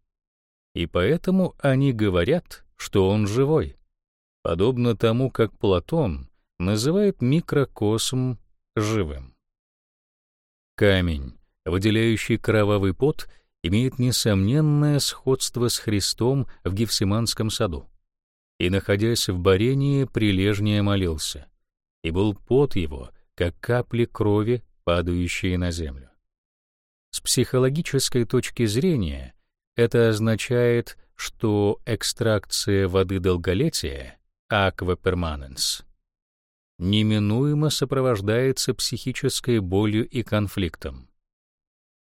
И поэтому они говорят, что он живой, подобно тому, как Платон называет микрокосм живым. Камень, выделяющий кровавый пот, имеет несомненное сходство с Христом в Гефсиманском саду. И, находясь в барении, прилежнее молился, и был пот его, как капли крови, падающие на землю. С психологической точки зрения это означает, что экстракция воды долголетия акваперманенс неминуемо сопровождается психической болью и конфликтом.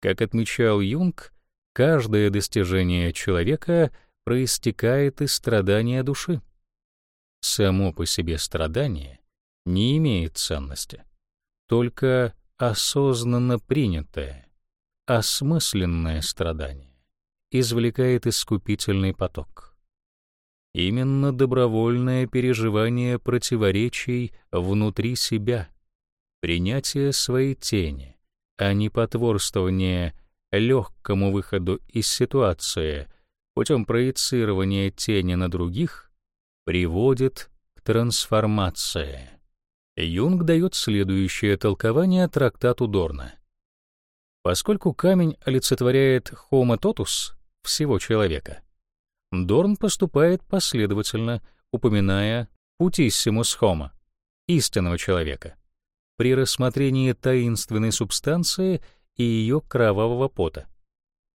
Как отмечал Юнг, каждое достижение человека проистекает из страдания души. Само по себе страдание не имеет ценности, только осознанно принятое, осмысленное страдание извлекает искупительный поток. Именно добровольное переживание противоречий внутри себя, принятие своей тени, а не потворствование легкому выходу из ситуации путем проецирования тени на других, приводит к трансформации. Юнг дает следующее толкование трактату Дорна. Поскольку камень олицетворяет homo totus, всего человека, Дорн поступает последовательно, упоминая putissimus homo, истинного человека, при рассмотрении таинственной субстанции и ее кровавого пота,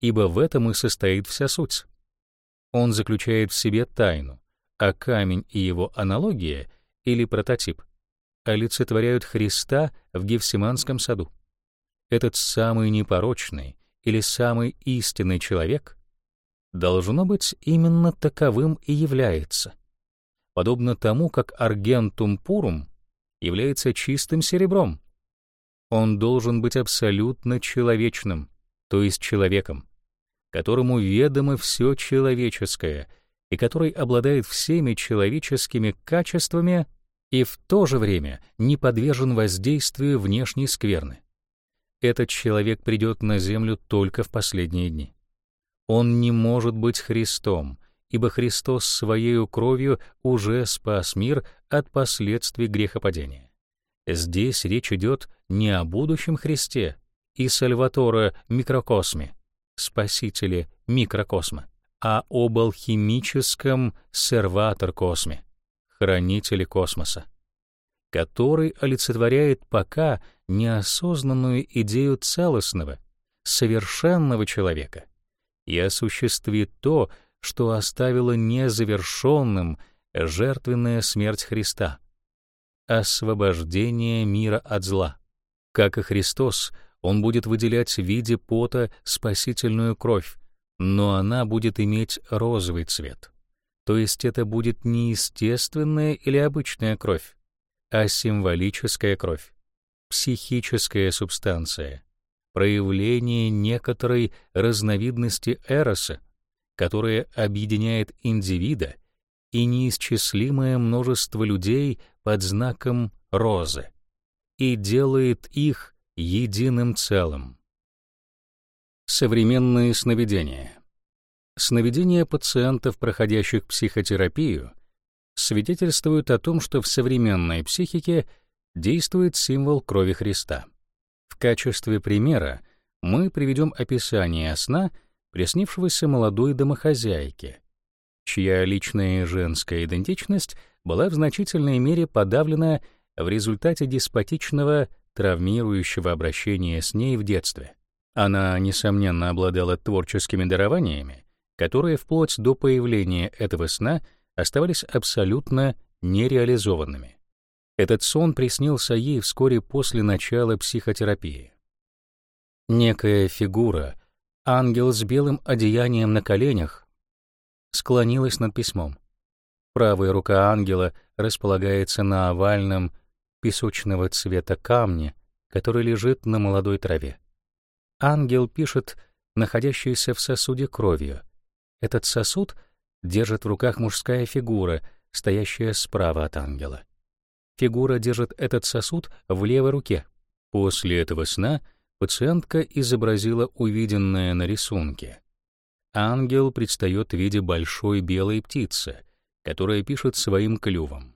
ибо в этом и состоит вся суть. Он заключает в себе тайну, а камень и его аналогия или прототип — олицетворяют Христа в Гефсиманском саду. Этот самый непорочный или самый истинный человек должно быть именно таковым и является, подобно тому, как аргентум пурум является чистым серебром. Он должен быть абсолютно человечным, то есть человеком, которому ведомо все человеческое и который обладает всеми человеческими качествами и в то же время не подвержен воздействию внешней скверны. Этот человек придет на землю только в последние дни. Он не может быть Христом, ибо Христос своей кровью уже спас мир от последствий грехопадения. Здесь речь идет не о будущем Христе и Сальватора микрокосме, спасителе микрокосма, а об алхимическом серватор-косме, хранителе космоса, который олицетворяет пока неосознанную идею целостного, совершенного человека и осуществит то, что оставила незавершенным жертвенная смерть Христа, освобождение мира от зла. Как и Христос, он будет выделять в виде пота спасительную кровь, но она будет иметь розовый цвет. То есть это будет не естественная или обычная кровь, а символическая кровь, психическая субстанция, проявление некоторой разновидности эроса, которая объединяет индивида и неисчислимое множество людей под знаком розы и делает их единым целым. Современные сновидения — Сновидения пациентов, проходящих психотерапию, свидетельствуют о том, что в современной психике действует символ крови Христа. В качестве примера мы приведем описание сна, приснившегося молодой домохозяйке, чья личная женская идентичность была в значительной мере подавлена в результате деспотичного, травмирующего обращения с ней в детстве. Она, несомненно, обладала творческими дарованиями, которые вплоть до появления этого сна оставались абсолютно нереализованными. Этот сон приснился ей вскоре после начала психотерапии. Некая фигура, ангел с белым одеянием на коленях, склонилась над письмом. Правая рука ангела располагается на овальном песочного цвета камне, который лежит на молодой траве. Ангел пишет находящуюся в сосуде кровью. Этот сосуд держит в руках мужская фигура, стоящая справа от ангела. Фигура держит этот сосуд в левой руке. После этого сна пациентка изобразила увиденное на рисунке. Ангел предстает в виде большой белой птицы — которая пишет своим клювом.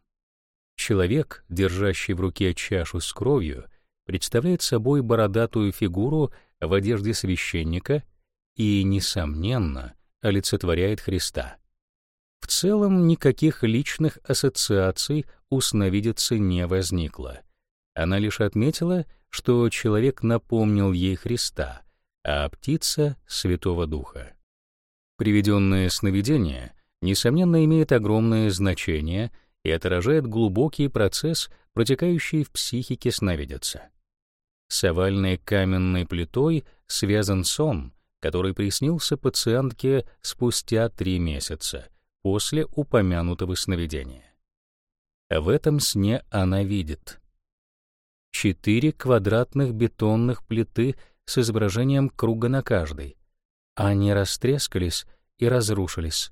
Человек, держащий в руке чашу с кровью, представляет собой бородатую фигуру в одежде священника и, несомненно, олицетворяет Христа. В целом никаких личных ассоциаций у сновидицы не возникло. Она лишь отметила, что человек напомнил ей Христа, а птица — Святого Духа. Приведенное сновидение несомненно, имеет огромное значение и отражает глубокий процесс, протекающий в психике сновидицы. С овальной каменной плитой связан сон, который приснился пациентке спустя три месяца после упомянутого сновидения. В этом сне она видит четыре квадратных бетонных плиты с изображением круга на каждой. Они растрескались и разрушились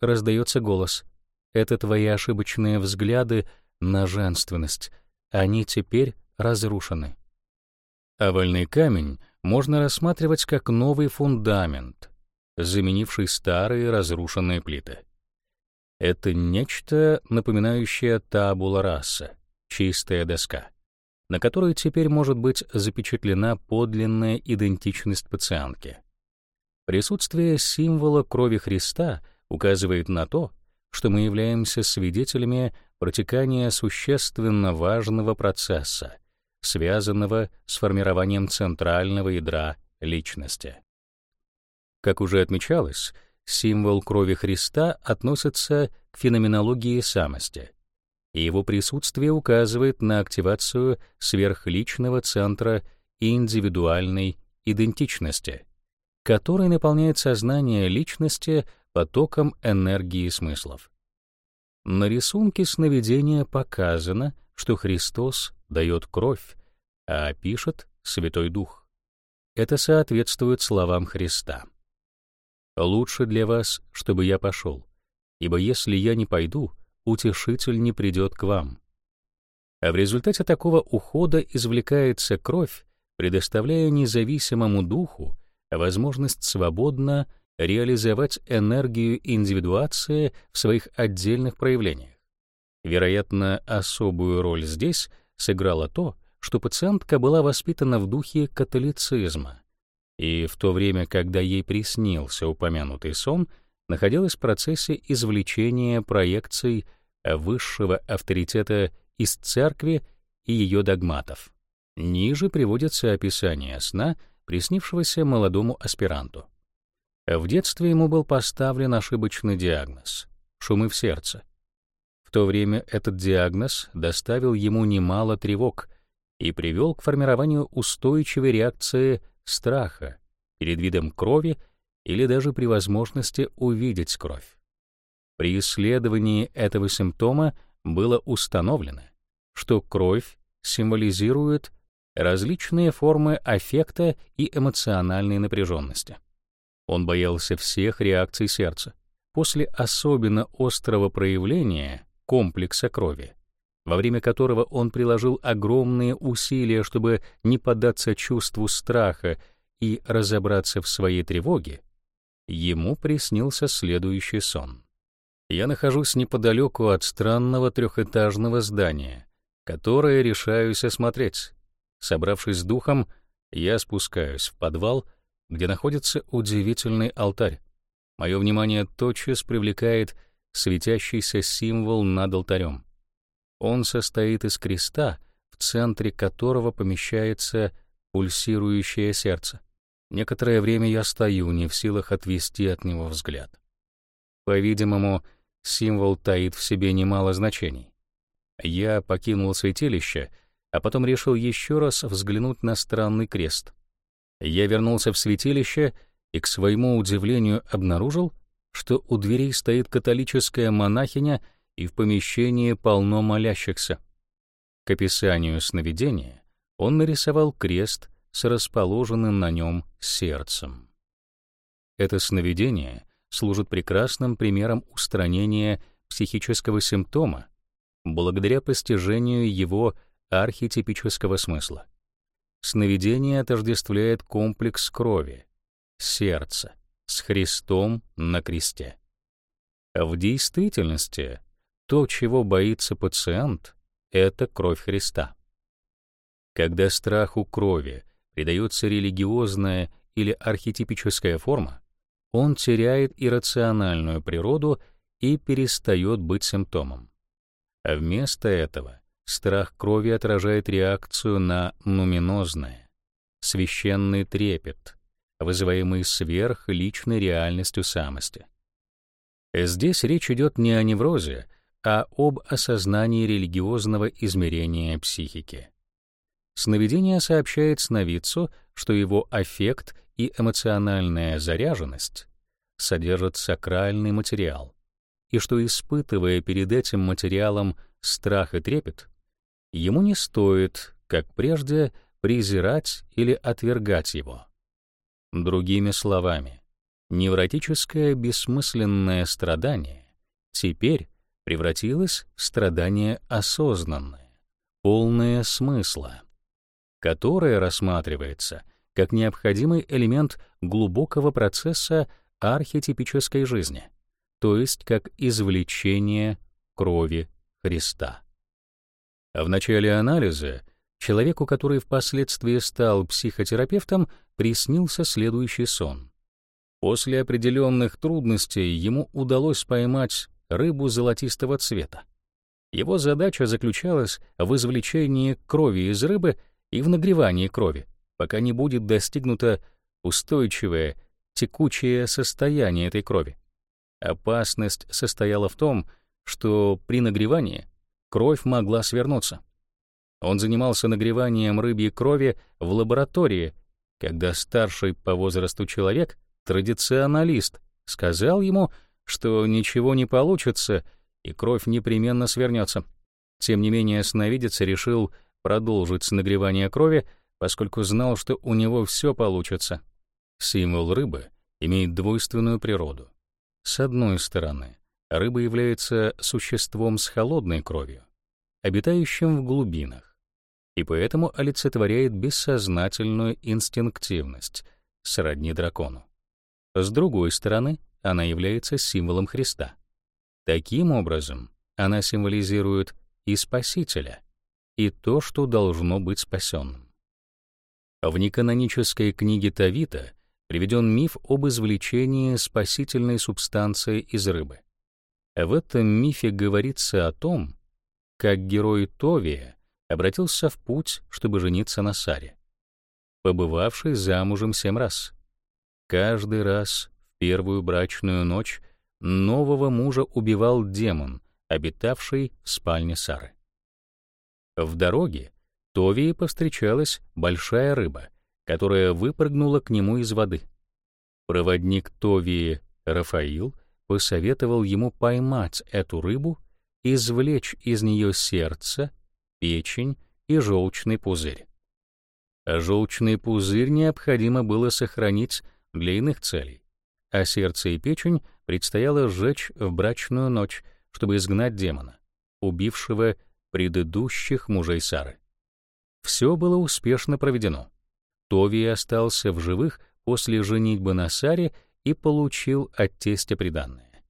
раздается голос. Это твои ошибочные взгляды на женственность. Они теперь разрушены. Овальный камень можно рассматривать как новый фундамент, заменивший старые разрушенные плиты. Это нечто, напоминающее табула раса, чистая доска, на которой теперь может быть запечатлена подлинная идентичность пациентки. Присутствие символа крови Христа — указывает на то, что мы являемся свидетелями протекания существенно важного процесса, связанного с формированием центрального ядра личности. Как уже отмечалось, символ крови Христа относится к феноменологии самости, и его присутствие указывает на активацию сверхличного центра индивидуальной идентичности, который наполняет сознание личности потоком энергии смыслов. На рисунке сновидения показано, что Христос дает кровь, а пишет Святой Дух. Это соответствует словам Христа. «Лучше для вас, чтобы я пошел, ибо если я не пойду, утешитель не придет к вам». А в результате такого ухода извлекается кровь, предоставляя независимому духу возможность свободно реализовать энергию индивидуации в своих отдельных проявлениях. Вероятно, особую роль здесь сыграло то, что пациентка была воспитана в духе католицизма, и в то время, когда ей приснился упомянутый сон, находилась в процессе извлечения проекций высшего авторитета из церкви и ее догматов. Ниже приводится описание сна, приснившегося молодому аспиранту. В детстве ему был поставлен ошибочный диагноз — шумы в сердце. В то время этот диагноз доставил ему немало тревог и привел к формированию устойчивой реакции страха перед видом крови или даже при возможности увидеть кровь. При исследовании этого симптома было установлено, что кровь символизирует различные формы аффекта и эмоциональной напряженности. Он боялся всех реакций сердца. После особенно острого проявления комплекса крови, во время которого он приложил огромные усилия, чтобы не поддаться чувству страха и разобраться в своей тревоге, ему приснился следующий сон. Я нахожусь неподалеку от странного трехэтажного здания, которое решаюсь осмотреть. Собравшись с духом, я спускаюсь в подвал — где находится удивительный алтарь. Мое внимание тотчас привлекает светящийся символ над алтарем. Он состоит из креста, в центре которого помещается пульсирующее сердце. Некоторое время я стою, не в силах отвести от него взгляд. По-видимому, символ таит в себе немало значений. Я покинул святилище, а потом решил еще раз взглянуть на странный крест — Я вернулся в святилище и, к своему удивлению, обнаружил, что у дверей стоит католическая монахиня и в помещении полно молящихся. К описанию сновидения он нарисовал крест с расположенным на нем сердцем. Это сновидение служит прекрасным примером устранения психического симптома благодаря постижению его архетипического смысла. Сновидение отождествляет комплекс крови, сердца, с Христом на кресте. В действительности то, чего боится пациент, это кровь Христа. Когда страху крови придается религиозная или архетипическая форма, он теряет иррациональную природу и перестает быть симптомом. А вместо этого страх крови отражает реакцию на нуминозное, священный трепет, вызываемый сверхличной реальностью самости. Здесь речь идет не о неврозе, а об осознании религиозного измерения психики. Сновидение сообщает сновидцу, что его аффект и эмоциональная заряженность содержат сакральный материал, и что, испытывая перед этим материалом страх и трепет, ему не стоит, как прежде, презирать или отвергать его. Другими словами, невротическое бессмысленное страдание теперь превратилось в страдание осознанное, полное смысла, которое рассматривается как необходимый элемент глубокого процесса архетипической жизни, то есть как извлечение крови Христа. В начале анализа Человеку, который впоследствии стал психотерапевтом, приснился следующий сон. После определенных трудностей ему удалось поймать рыбу золотистого цвета. Его задача заключалась в извлечении крови из рыбы и в нагревании крови, пока не будет достигнуто устойчивое, текучее состояние этой крови. Опасность состояла в том, что при нагревании кровь могла свернуться. Он занимался нагреванием рыбьей крови в лаборатории, когда старший по возрасту человек, традиционалист, сказал ему, что ничего не получится и кровь непременно свернется. Тем не менее, сновидец решил продолжить нагревание крови, поскольку знал, что у него все получится. Символ рыбы имеет двойственную природу. С одной стороны, рыба является существом с холодной кровью, обитающим в глубинах и поэтому олицетворяет бессознательную инстинктивность, сродни дракону. С другой стороны, она является символом Христа. Таким образом, она символизирует и Спасителя, и то, что должно быть спасенным. В неканонической книге Тавита приведен миф об извлечении спасительной субстанции из рыбы. В этом мифе говорится о том, как герой Товия обратился в путь, чтобы жениться на Саре, побывавшей замужем семь раз. Каждый раз первую брачную ночь нового мужа убивал демон, обитавший в спальне Сары. В дороге Товии повстречалась большая рыба, которая выпрыгнула к нему из воды. Проводник Товии Рафаил посоветовал ему поймать эту рыбу, извлечь из нее сердце печень и желчный пузырь. Желчный пузырь необходимо было сохранить для иных целей, а сердце и печень предстояло сжечь в брачную ночь, чтобы изгнать демона, убившего предыдущих мужей Сары. Все было успешно проведено. Тови остался в живых после женитьбы на Саре и получил от тестя приданное.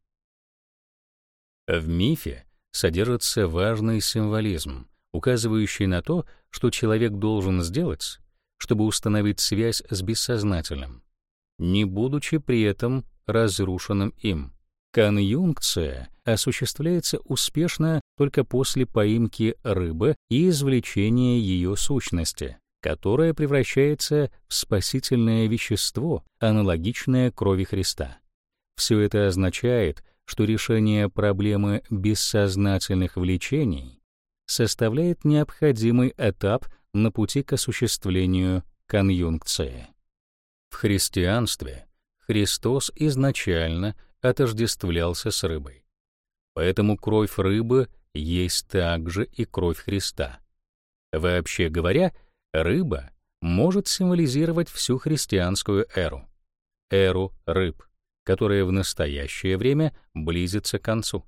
В мифе содержится важный символизм, указывающий на то, что человек должен сделать, чтобы установить связь с бессознательным, не будучи при этом разрушенным им. Конъюнкция осуществляется успешно только после поимки рыбы и извлечения ее сущности, которая превращается в спасительное вещество, аналогичное крови Христа. Все это означает, что решение проблемы бессознательных влечений составляет необходимый этап на пути к осуществлению конъюнкции. В христианстве Христос изначально отождествлялся с рыбой. Поэтому кровь рыбы есть также и кровь Христа. Вообще говоря, рыба может символизировать всю христианскую эру, эру рыб, которая в настоящее время близится к концу.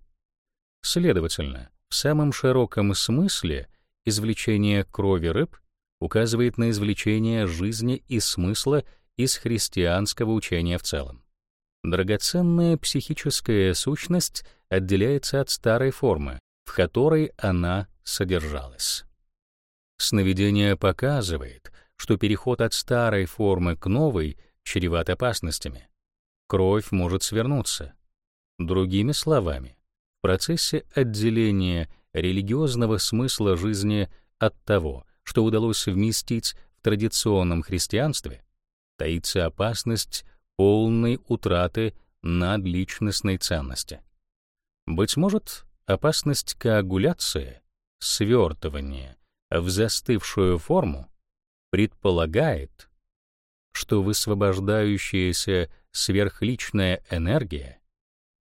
Следовательно, в самом широком смысле извлечение крови рыб указывает на извлечение жизни и смысла из христианского учения в целом. Драгоценная психическая сущность отделяется от старой формы, в которой она содержалась. Сновидение показывает, что переход от старой формы к новой чреват опасностями. Кровь может свернуться. Другими словами, в процессе отделения религиозного смысла жизни от того, что удалось вместить в традиционном христианстве, таится опасность полной утраты надличностной ценности. Быть может, опасность коагуляции, свертывания в застывшую форму предполагает, что высвобождающаяся сверхличная энергия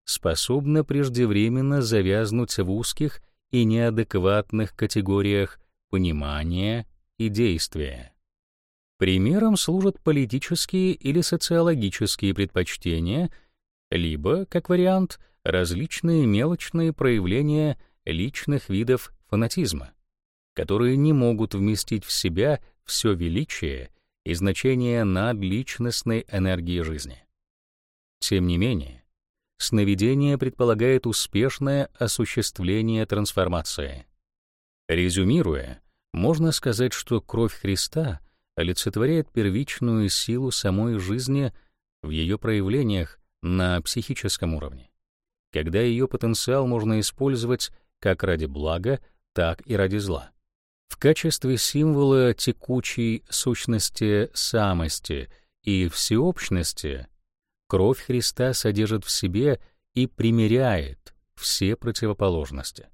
способна преждевременно завязнуть в узких и неадекватных категориях понимания и действия. Примером служат политические или социологические предпочтения, либо, как вариант, различные мелочные проявления личных видов фанатизма, которые не могут вместить в себя все величие и значение надличностной энергии жизни. Тем не менее, сновидение предполагает успешное осуществление трансформации. Резюмируя, можно сказать, что кровь Христа олицетворяет первичную силу самой жизни в ее проявлениях на психическом уровне, когда ее потенциал можно использовать как ради блага, так и ради зла. В качестве символа текучей сущности самости и всеобщности кровь Христа содержит в себе и примиряет все противоположности.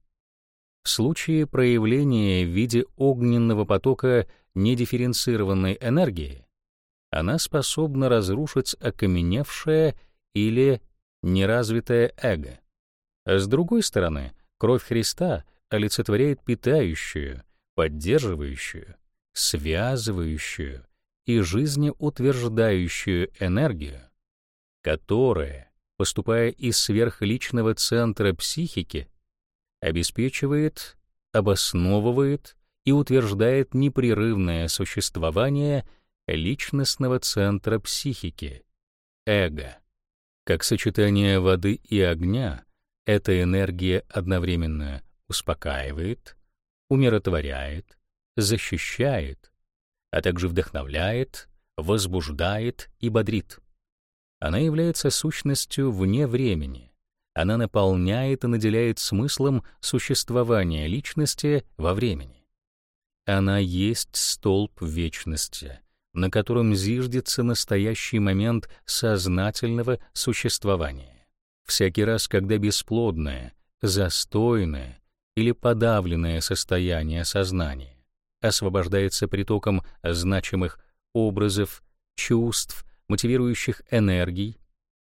В случае проявления в виде огненного потока недифференцированной энергии она способна разрушить окаменевшее или неразвитое эго. А с другой стороны, кровь Христа олицетворяет питающую, поддерживающую, связывающую и жизнеутверждающую энергию, которая, поступая из сверхличного центра психики, обеспечивает, обосновывает и утверждает непрерывное существование личностного центра психики, эго. Как сочетание воды и огня, эта энергия одновременно успокаивает, умиротворяет, защищает, а также вдохновляет, возбуждает и бодрит. Она является сущностью вне времени. Она наполняет и наделяет смыслом существования личности во времени. Она есть столб вечности, на котором зиждется настоящий момент сознательного существования. Всякий раз, когда бесплодное, застойное или подавленное состояние сознания освобождается притоком значимых образов, чувств, мотивирующих энергий,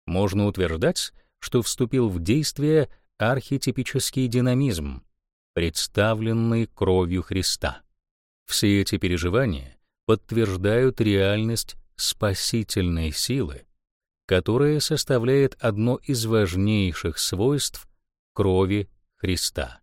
можно утверждать, что вступил в действие архетипический динамизм, представленный кровью Христа. Все эти переживания подтверждают реальность спасительной силы, которая составляет одно из важнейших свойств крови Христа.